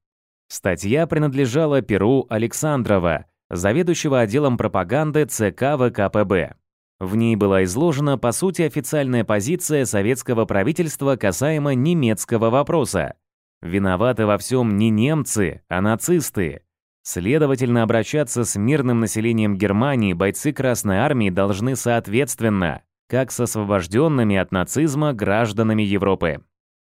Speaker 1: Статья принадлежала Перу Александрова, заведующего отделом пропаганды ЦК ВКПБ. В ней была изложена, по сути, официальная позиция советского правительства касаемо немецкого вопроса. Виноваты во всем не немцы, а нацисты. Следовательно, обращаться с мирным населением Германии бойцы Красной Армии должны соответственно, как с освобожденными от нацизма гражданами Европы.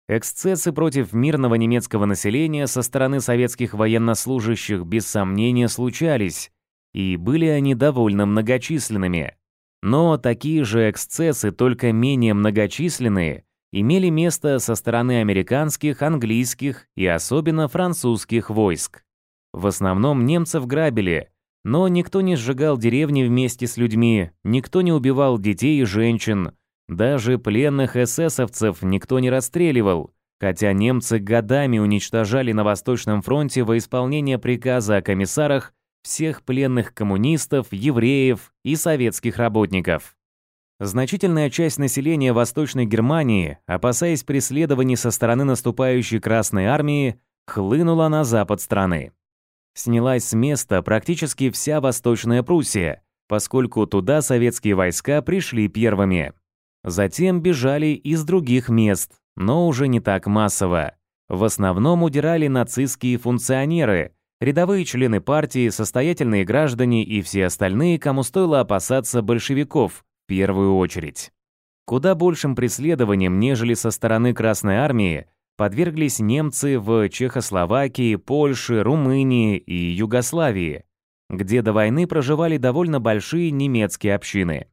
Speaker 1: Эксцессы против мирного немецкого населения со стороны советских военнослужащих без сомнения случались, и были они довольно многочисленными. Но такие же эксцессы, только менее многочисленные, имели место со стороны американских, английских и особенно французских войск. В основном немцев грабили, но никто не сжигал деревни вместе с людьми, никто не убивал детей и женщин, даже пленных эсэсовцев никто не расстреливал, хотя немцы годами уничтожали на Восточном фронте во исполнение приказа о комиссарах всех пленных коммунистов, евреев и советских работников. Значительная часть населения Восточной Германии, опасаясь преследований со стороны наступающей Красной Армии, хлынула на запад страны снялась с места практически вся Восточная Пруссия, поскольку туда советские войска пришли первыми. Затем бежали из других мест, но уже не так массово. В основном удирали нацистские функционеры, рядовые члены партии, состоятельные граждане и все остальные, кому стоило опасаться большевиков в первую очередь. Куда большим преследованием, нежели со стороны Красной Армии, подверглись немцы в Чехословакии, Польше, Румынии и Югославии, где до войны проживали довольно большие немецкие общины.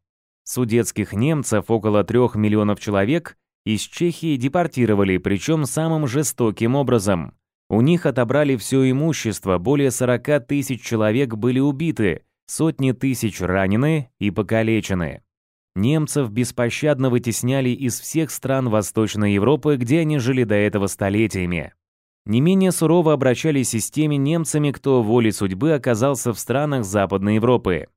Speaker 1: Судетских немцев около трех миллионов человек из Чехии депортировали, причем самым жестоким образом. У них отобрали все имущество, более 40 тысяч человек были убиты, сотни тысяч ранены и покалечены немцев беспощадно вытесняли из всех стран Восточной Европы, где они жили до этого столетиями. Не менее сурово обращались и с теми немцами, кто волей судьбы оказался в странах Западной Европы.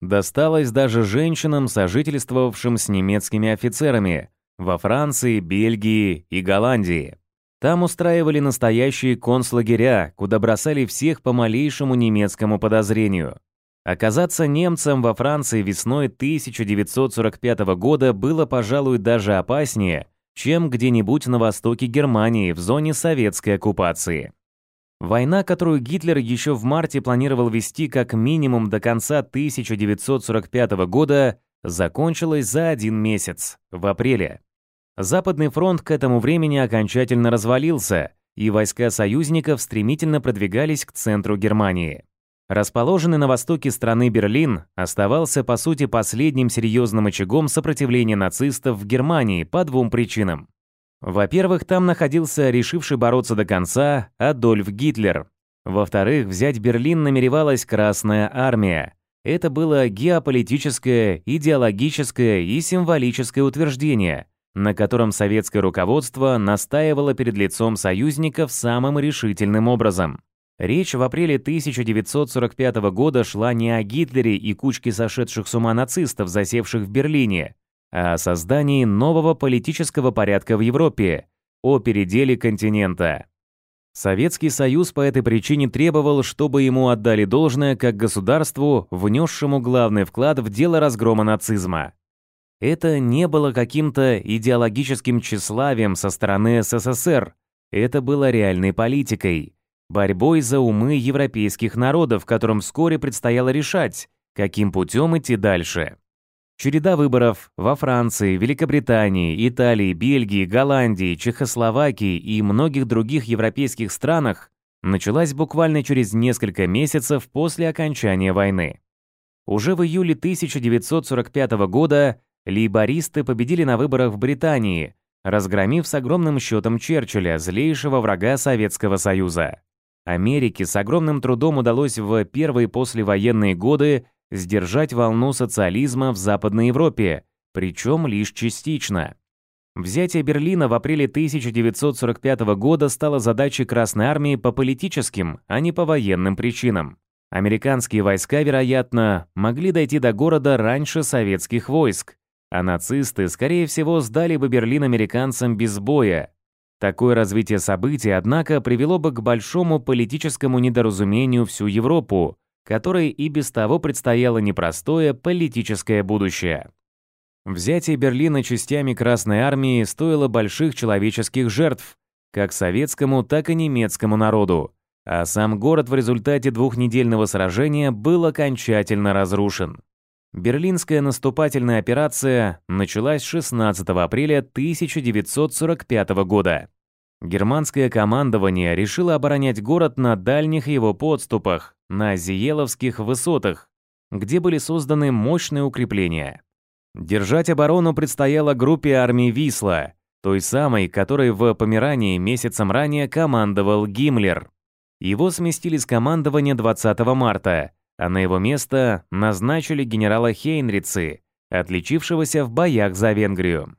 Speaker 1: Досталось даже женщинам, сожительствовавшим с немецкими офицерами во Франции, Бельгии и Голландии. Там устраивали настоящие концлагеря, куда бросали всех по малейшему немецкому подозрению. Оказаться немцем во Франции весной 1945 года было, пожалуй, даже опаснее, чем где-нибудь на востоке Германии в зоне советской оккупации. Война, которую Гитлер еще в марте планировал вести как минимум до конца 1945 года, закончилась за один месяц, в апреле. Западный фронт к этому времени окончательно развалился, и войска союзников стремительно продвигались к центру Германии расположенный на востоке страны Берлин, оставался, по сути, последним серьезным очагом сопротивления нацистов в Германии по двум причинам. Во-первых, там находился решивший бороться до конца Адольф Гитлер. Во-вторых, взять Берлин намеревалась Красная Армия. Это было геополитическое, идеологическое и символическое утверждение, на котором советское руководство настаивало перед лицом союзников самым решительным образом. Речь в апреле 1945 года шла не о Гитлере и кучке сошедших с ума нацистов, засевших в Берлине, а о создании нового политического порядка в Европе, о переделе континента. Советский Союз по этой причине требовал, чтобы ему отдали должное как государству, внесшему главный вклад в дело разгрома нацизма. Это не было каким-то идеологическим тщеславием со стороны СССР, это было реальной политикой – борьбой за умы европейских народов, которым вскоре предстояло решать, каким путем идти дальше. Череда выборов во Франции, Великобритании, Италии, Бельгии, Голландии, Чехословакии и многих других европейских странах началась буквально через несколько месяцев после окончания войны. Уже в июле 1945 года лейбористы победили на выборах в Британии, разгромив с огромным счетом Черчилля, злейшего врага Советского Союза. Америке с огромным трудом удалось в первые послевоенные годы сдержать волну социализма в Западной Европе, причем лишь частично. Взятие Берлина в апреле 1945 года стало задачей Красной Армии по политическим, а не по военным причинам. Американские войска, вероятно, могли дойти до города раньше советских войск, а нацисты, скорее всего, сдали бы Берлин американцам без боя, Такое развитие событий, однако, привело бы к большому политическому недоразумению всю Европу, которой и без того предстояло непростое политическое будущее. Взятие Берлина частями Красной Армии стоило больших человеческих жертв, как советскому, так и немецкому народу, а сам город в результате двухнедельного сражения был окончательно разрушен. Берлинская наступательная операция началась 16 апреля 1945 года. Германское командование решило оборонять город на дальних его подступах, на Зиеловских высотах, где были созданы мощные укрепления. Держать оборону предстояло группе армии Висла, той самой, которой в Померании месяцем ранее командовал Гиммлер. Его сместили с командования 20 марта, а на его место назначили генерала Хейнрицы, отличившегося в боях за Венгрию.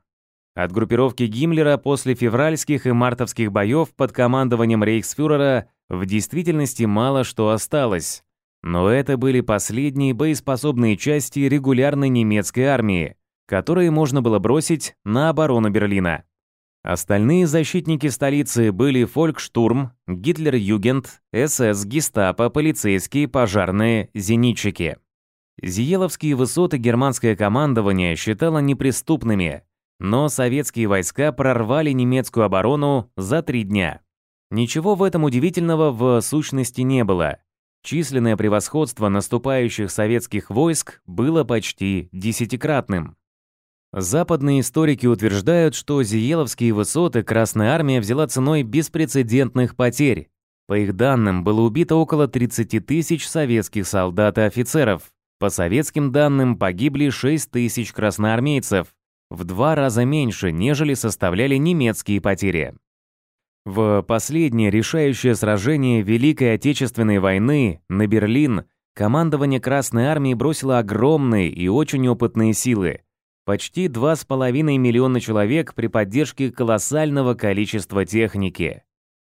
Speaker 1: От группировки Гиммлера после февральских и мартовских боев под командованием рейхсфюрера в действительности мало что осталось. Но это были последние боеспособные части регулярной немецкой армии, которые можно было бросить на оборону Берлина. Остальные защитники столицы были фолькштурм, Гитлер-Югент, СС, гестапо, полицейские, пожарные, зенитчики. Зиеловские высоты германское командование считало неприступными, но советские войска прорвали немецкую оборону за три дня. Ничего в этом удивительного в сущности не было. Численное превосходство наступающих советских войск было почти десятикратным. Западные историки утверждают, что Зиеловские высоты Красная Армия взяла ценой беспрецедентных потерь. По их данным, было убито около 30 тысяч советских солдат и офицеров. По советским данным, погибли 6 тысяч красноармейцев, в два раза меньше, нежели составляли немецкие потери. В последнее решающее сражение Великой Отечественной войны на Берлин командование Красной Армии бросило огромные и очень опытные силы – почти 2,5 миллиона человек при поддержке колоссального количества техники.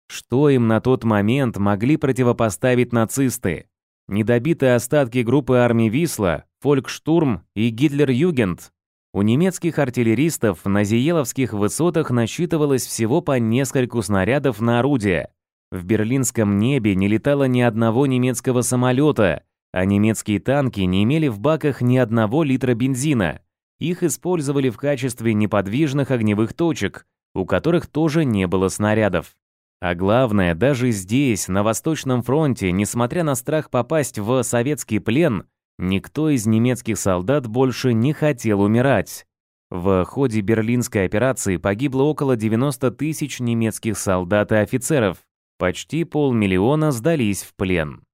Speaker 1: Что им на тот момент могли противопоставить нацисты? Недобитые остатки группы армии Висла, Фолькштурм и Гитлер-Югенд? У немецких артиллеристов на Зиеловских высотах насчитывалось всего по нескольку снарядов на орудие. В берлинском небе не летало ни одного немецкого самолета, а немецкие танки не имели в баках ни одного литра бензина – их использовали в качестве неподвижных огневых точек, у которых тоже не было снарядов. А главное, даже здесь, на Восточном фронте, несмотря на страх попасть в советский плен, никто из немецких солдат больше не хотел умирать. В ходе берлинской операции погибло около 90 тысяч немецких солдат и офицеров. Почти полмиллиона сдались в плен.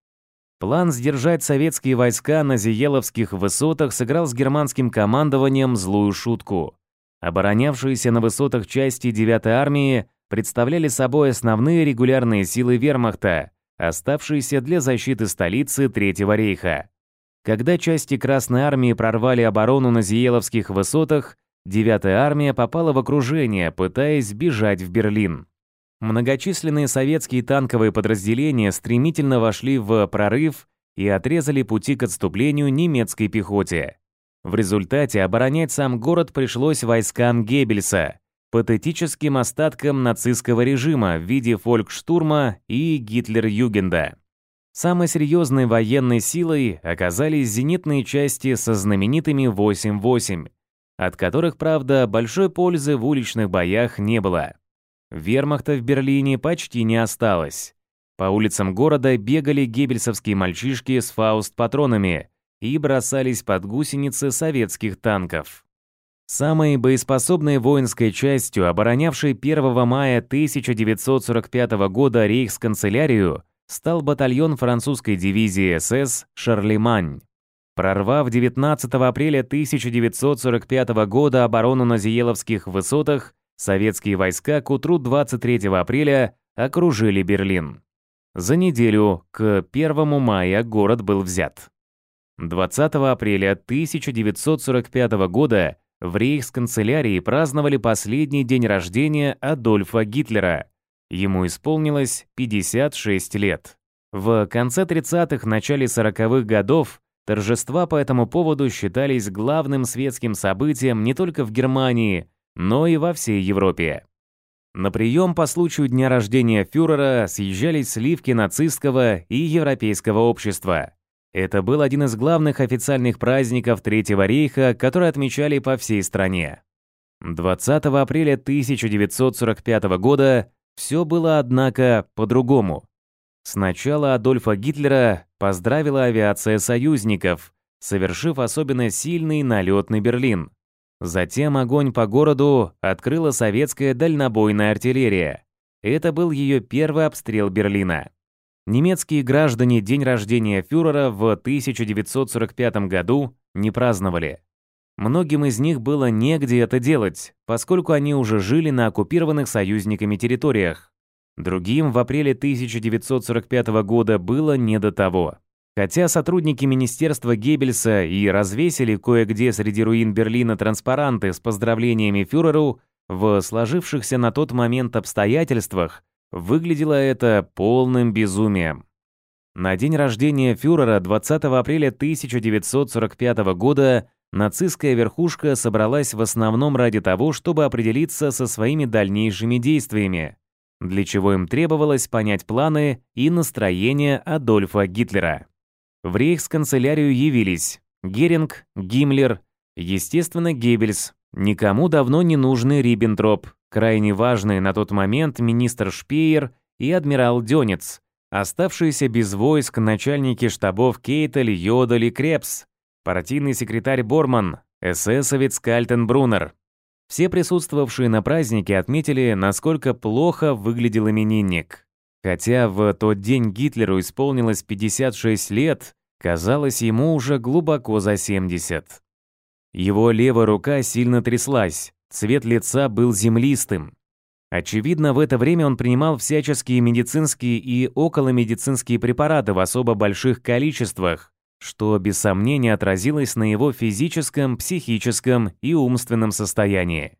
Speaker 1: План сдержать советские войска на Зиеловских высотах сыграл с германским командованием злую шутку. Оборонявшиеся на высотах части 9-й армии представляли собой основные регулярные силы вермахта, оставшиеся для защиты столицы Третьего рейха. Когда части Красной армии прорвали оборону на Зиеловских высотах, 9-я армия попала в окружение, пытаясь бежать в Берлин. Многочисленные советские танковые подразделения стремительно вошли в прорыв и отрезали пути к отступлению немецкой пехоте. В результате оборонять сам город пришлось войскам Геббельса, патетическим остаткам нацистского режима в виде фолькштурма и Гитлер-Югенда. Самой серьезной военной силой оказались зенитные части со знаменитыми 8-8, от которых, правда, большой пользы в уличных боях не было. Вермахта в Берлине почти не осталось. По улицам города бегали геббельсовские мальчишки с фауст-патронами и бросались под гусеницы советских танков. Самой боеспособной воинской частью, оборонявшей 1 мая 1945 года рейхсканцелярию, стал батальон французской дивизии СС «Шарлемань». Прорвав 19 апреля 1945 года оборону на Зиеловских высотах, советские войска к утру 23 апреля окружили Берлин. За неделю к 1 мая город был взят. 20 апреля 1945 года в рейхсканцелярии праздновали последний день рождения Адольфа Гитлера. Ему исполнилось 56 лет. В конце 30-х, начале 40-х годов торжества по этому поводу считались главным светским событием не только в Германии – но и во всей Европе. На прием по случаю дня рождения фюрера съезжались сливки нацистского и европейского общества. Это был один из главных официальных праздников Третьего рейха, который отмечали по всей стране. 20 апреля 1945 года все было, однако, по-другому. Сначала Адольфа Гитлера поздравила авиация союзников, совершив особенно сильный налет на Берлин. Затем огонь по городу открыла советская дальнобойная артиллерия. Это был ее первый обстрел Берлина. Немецкие граждане день рождения фюрера в 1945 году не праздновали. Многим из них было негде это делать, поскольку они уже жили на оккупированных союзниками территориях. Другим в апреле 1945 года было не до того. Хотя сотрудники Министерства Геббельса и развесили кое-где среди руин Берлина транспаранты с поздравлениями фюреру, в сложившихся на тот момент обстоятельствах выглядело это полным безумием. На день рождения фюрера 20 апреля 1945 года нацистская верхушка собралась в основном ради того, чтобы определиться со своими дальнейшими действиями, для чего им требовалось понять планы и настроение Адольфа Гитлера. В рейхсканцелярию явились Геринг, Гиммлер, естественно, Геббельс, никому давно не нужный Риббентроп, крайне важный на тот момент министр Шпеер и адмирал Дёнец, оставшиеся без войск начальники штабов Кейтель, Йодель и Крепс, партийный секретарь Борман, эсэсовец Кальтенбрунер. Все присутствовавшие на празднике отметили, насколько плохо выглядел именинник. Хотя в тот день Гитлеру исполнилось 56 лет, казалось ему уже глубоко за 70. Его левая рука сильно тряслась, цвет лица был землистым. Очевидно, в это время он принимал всяческие медицинские и околомедицинские препараты в особо больших количествах, что без сомнения отразилось на его физическом, психическом и умственном состоянии.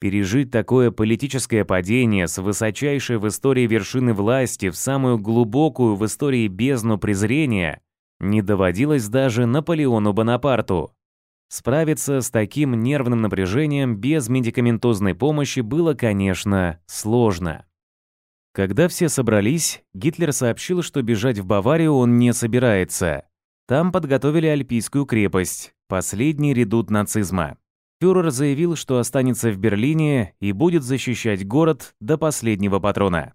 Speaker 1: Пережить такое политическое падение с высочайшей в истории вершины власти в самую глубокую в истории бездну презрения не доводилось даже Наполеону Бонапарту. Справиться с таким нервным напряжением без медикаментозной помощи было, конечно, сложно. Когда все собрались, Гитлер сообщил, что бежать в Баварию он не собирается. Там подготовили Альпийскую крепость, последний редут нацизма. Фюрер заявил, что останется в Берлине и будет защищать город до последнего патрона.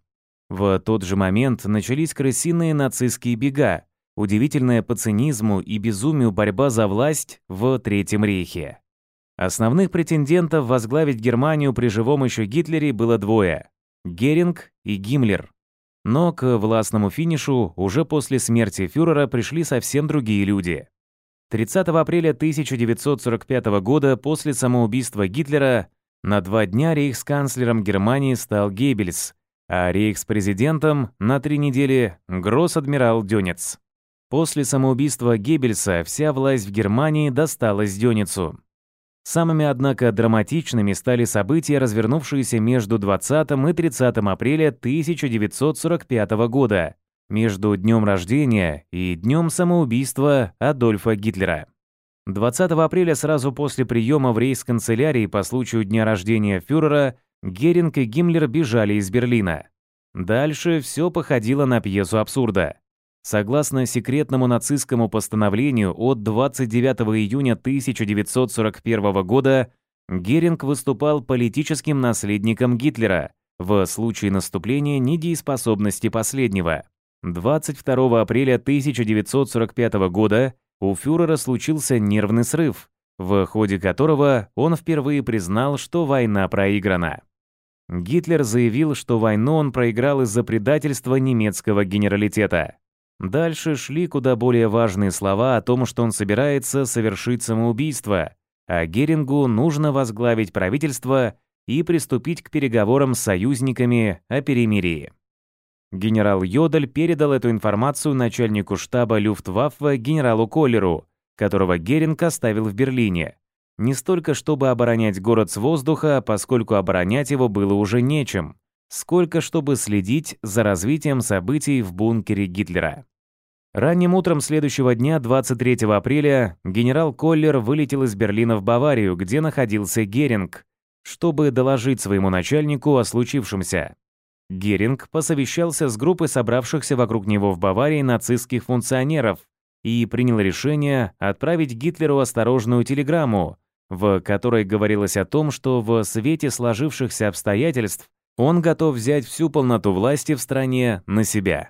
Speaker 1: В тот же момент начались крысиные нацистские бега, удивительная по цинизму и безумию борьба за власть в Третьем рейхе. Основных претендентов возглавить Германию при живом еще Гитлере было двое – Геринг и Гиммлер. Но к властному финишу уже после смерти фюрера пришли совсем другие люди – 30 апреля 1945 года после самоубийства Гитлера на два дня рейхсканцлером Германии стал Геббельс, а рейхспрезидентом на три недели гросс-адмирал Дёнец. После самоубийства Геббельса вся власть в Германии досталась Дёницу. Самыми, однако, драматичными стали события, развернувшиеся между 20 и 30 апреля 1945 года, между днем рождения и днем самоубийства Адольфа Гитлера. 20 апреля сразу после приема в рейс-канцелярии по случаю дня рождения фюрера Геринг и Гиммлер бежали из Берлина. Дальше все походило на пьесу абсурда. Согласно секретному нацистскому постановлению от 29 июня 1941 года, Геринг выступал политическим наследником Гитлера в случае наступления недееспособности последнего. 22 апреля 1945 года у фюрера случился нервный срыв, в ходе которого он впервые признал, что война проиграна. Гитлер заявил, что войну он проиграл из-за предательства немецкого генералитета. Дальше шли куда более важные слова о том, что он собирается совершить самоубийство, а Герингу нужно возглавить правительство и приступить к переговорам с союзниками о перемирии. Генерал Йодель передал эту информацию начальнику штаба Люфтваффе генералу Колеру, которого Геринг оставил в Берлине. Не столько, чтобы оборонять город с воздуха, поскольку оборонять его было уже нечем, сколько, чтобы следить за развитием событий в бункере Гитлера. Ранним утром следующего дня, 23 апреля, генерал Коллер вылетел из Берлина в Баварию, где находился Геринг, чтобы доложить своему начальнику о случившемся. Геринг посовещался с группой собравшихся вокруг него в Баварии нацистских функционеров и принял решение отправить Гитлеру осторожную телеграмму, в которой говорилось о том, что в свете сложившихся обстоятельств он готов взять всю полноту власти в стране на себя.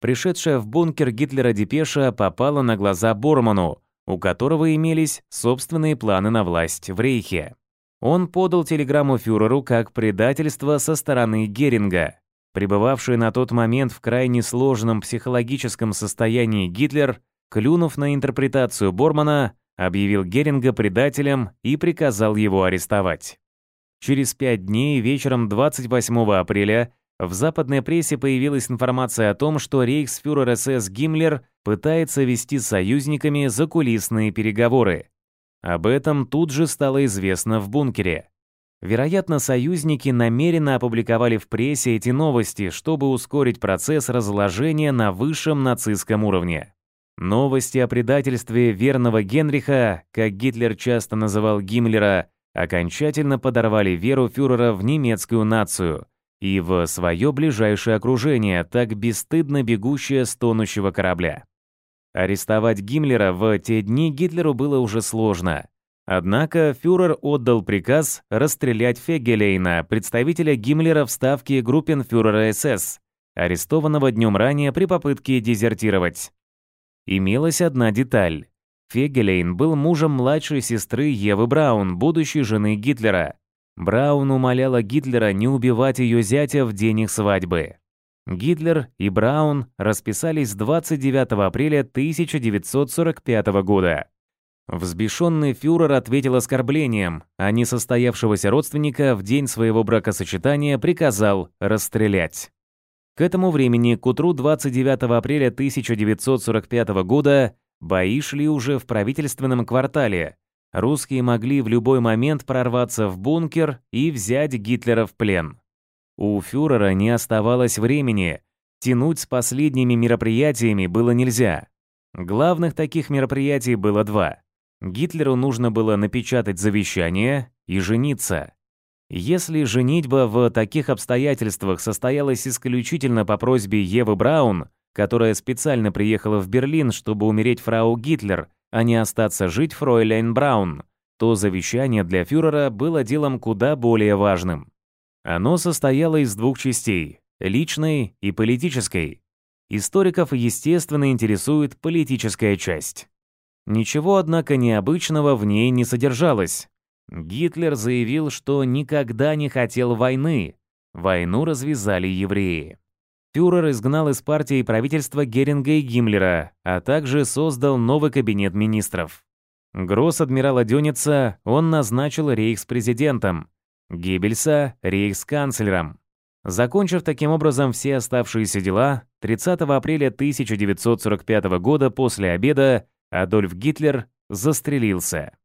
Speaker 1: Пришедшая в бункер Гитлера депеша попала на глаза Борману, у которого имелись собственные планы на власть в Рейхе. Он подал телеграмму фюреру как предательство со стороны Геринга. Пребывавший на тот момент в крайне сложном психологическом состоянии Гитлер, клюнув на интерпретацию Бормана, объявил Геринга предателем и приказал его арестовать. Через пять дней вечером 28 апреля в западной прессе появилась информация о том, что рейхсфюрер СС Гиммлер пытается вести с союзниками закулисные переговоры. Об этом тут же стало известно в бункере. Вероятно, союзники намеренно опубликовали в прессе эти новости, чтобы ускорить процесс разложения на высшем нацистском уровне. Новости о предательстве верного Генриха, как Гитлер часто называл Гиммлера, окончательно подорвали веру фюрера в немецкую нацию и в свое ближайшее окружение, так бесстыдно бегущее с тонущего корабля. Арестовать Гиммлера в те дни Гитлеру было уже сложно. Однако фюрер отдал приказ расстрелять Фегелейна, представителя Гиммлера в ставке группенфюрера СС, арестованного днем ранее при попытке дезертировать. Имелась одна деталь. Фегелейн был мужем младшей сестры Евы Браун, будущей жены Гитлера. Браун умоляла Гитлера не убивать ее зятя в день их свадьбы. Гитлер и Браун расписались 29 апреля 1945 года. Взбешенный фюрер ответил оскорблением, а несостоявшегося родственника в день своего бракосочетания приказал расстрелять. К этому времени, к утру 29 апреля 1945 года, бои шли уже в правительственном квартале. Русские могли в любой момент прорваться в бункер и взять Гитлера в плен. У фюрера не оставалось времени. Тянуть с последними мероприятиями было нельзя. Главных таких мероприятий было два. Гитлеру нужно было напечатать завещание и жениться. Если женитьба в таких обстоятельствах состоялась исключительно по просьбе Евы Браун, которая специально приехала в Берлин, чтобы умереть фрау Гитлер, а не остаться жить фройляйн Браун, то завещание для фюрера было делом куда более важным. Оно состояло из двух частей – личной и политической. Историков, естественно, интересует политическая часть. Ничего, однако, необычного в ней не содержалось. Гитлер заявил, что никогда не хотел войны. Войну развязали евреи. Фюрер изгнал из партии правительства Геринга и Гиммлера, а также создал новый кабинет министров. Гросс адмирала Дёница он назначил рейхспрезидентом, Геббельса рейхсканцлером. Закончив таким образом все оставшиеся дела, 30 апреля 1945 года после обеда Адольф Гитлер застрелился.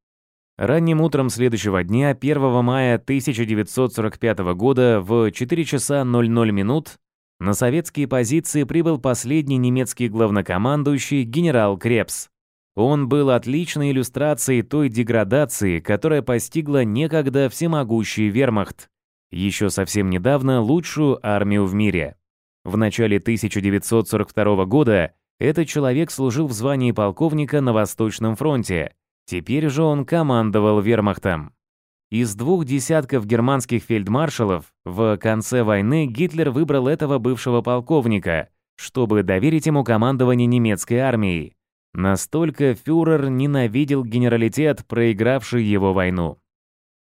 Speaker 1: Ранним утром следующего дня, 1 мая 1945 года, в 4 часа 00 минут, на советские позиции прибыл последний немецкий главнокомандующий генерал Крепс. Он был отличной иллюстрацией той деградации, которая постигла некогда всемогущий вермахт, еще совсем недавно лучшую армию в мире. В начале 1942 года этот человек служил в звании полковника на Восточном фронте, теперь же он командовал вермахтом. Из двух десятков германских фельдмаршалов в конце войны Гитлер выбрал этого бывшего полковника, чтобы доверить ему командование немецкой армией. Настолько фюрер ненавидел генералитет, проигравший его войну.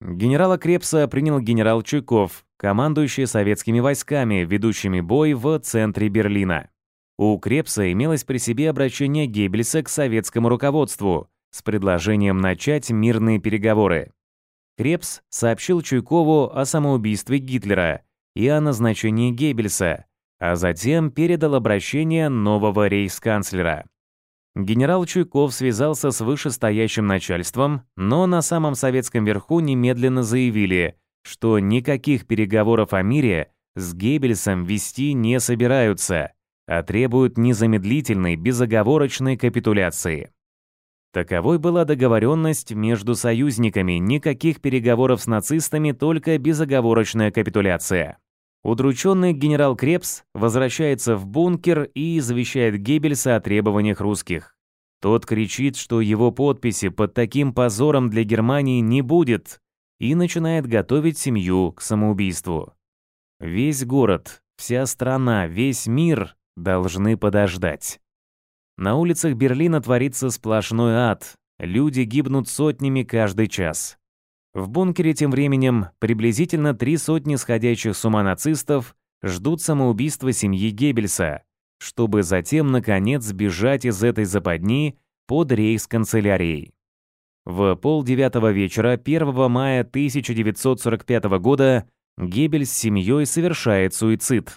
Speaker 1: Генерала Крепса принял генерал Чуйков, командующий советскими войсками, ведущими бой в центре Берлина. У Крепса имелось при себе обращение Геббельса к советскому руководству с предложением начать мирные переговоры. Крепс сообщил Чуйкову о самоубийстве Гитлера и о назначении Геббельса, а затем передал обращение нового рейхсканцлера. Генерал Чуйков связался с вышестоящим начальством, но на самом советском верху немедленно заявили, что никаких переговоров о мире с Геббельсом вести не собираются, а требуют незамедлительной, безоговорочной капитуляции. Таковой была договоренность между союзниками, никаких переговоров с нацистами, только безоговорочная капитуляция. Удрученный генерал Крепс возвращается в бункер и завещает Геббельса о требованиях русских. Тот кричит, что его подписи под таким позором для Германии не будет, и начинает готовить семью к самоубийству. Весь город, вся страна, весь мир должны подождать. На улицах Берлина творится сплошной ад. Люди гибнут сотнями каждый час. В бункере тем временем приблизительно три сотни сходящих с ума нацистов ждут самоубийства семьи Геббельса, чтобы затем, наконец, сбежать из этой западни под рейхсканцелярией. В полдевятого вечера 1 мая 1945 года Геббельс с семьей совершает суицид.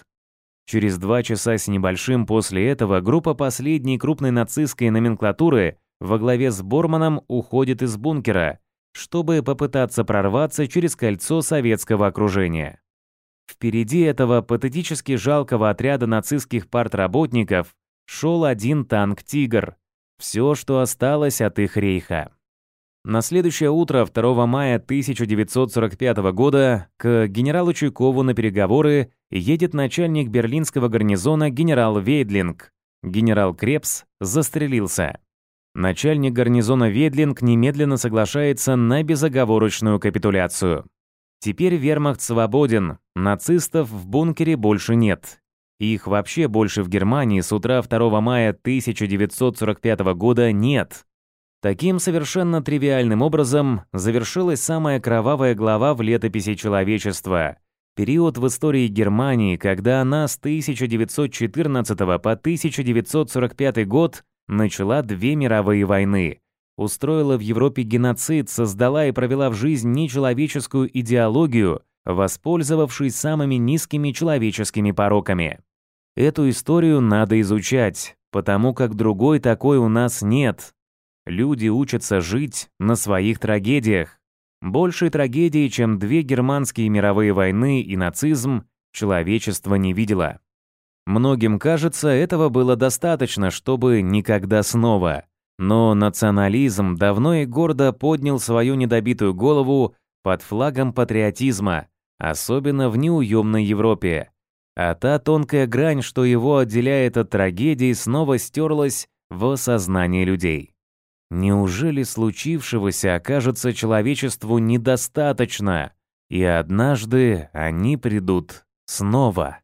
Speaker 1: Через два часа с небольшим после этого группа последней крупной нацистской номенклатуры во главе с Борманом уходит из бункера – чтобы попытаться прорваться через кольцо советского окружения. Впереди этого патетически жалкого отряда нацистских партработников шел один танк «Тигр», все, что осталось от их рейха. На следующее утро 2 мая 1945 года к генералу Чуйкову на переговоры едет начальник берлинского гарнизона генерал Вейдлинг. Генерал Крепс застрелился. Начальник гарнизона Ведлинг немедленно соглашается на безоговорочную капитуляцию. Теперь вермахт свободен, нацистов в бункере больше нет. Их вообще больше в Германии с утра 2 мая 1945 года нет. Таким совершенно тривиальным образом завершилась самая кровавая глава в летописи человечества – период в истории Германии, когда она с 1914 по 1945 год начала две мировые войны, устроила в Европе геноцид, создала и провела в жизнь нечеловеческую идеологию, воспользовавшись самыми низкими человеческими пороками. Эту историю надо изучать, потому как другой такой у нас нет. Люди учатся жить на своих трагедиях. Большей трагедии, чем две германские мировые войны и нацизм, человечество не видело. Многим кажется, этого было достаточно, чтобы никогда снова. Но национализм давно и гордо поднял свою недобитую голову под флагом патриотизма, особенно в неуемной Европе. А та тонкая грань, что его отделяет от трагедии, снова стерлась в сознании людей. Неужели случившегося окажется человечеству недостаточно, и однажды они придут снова?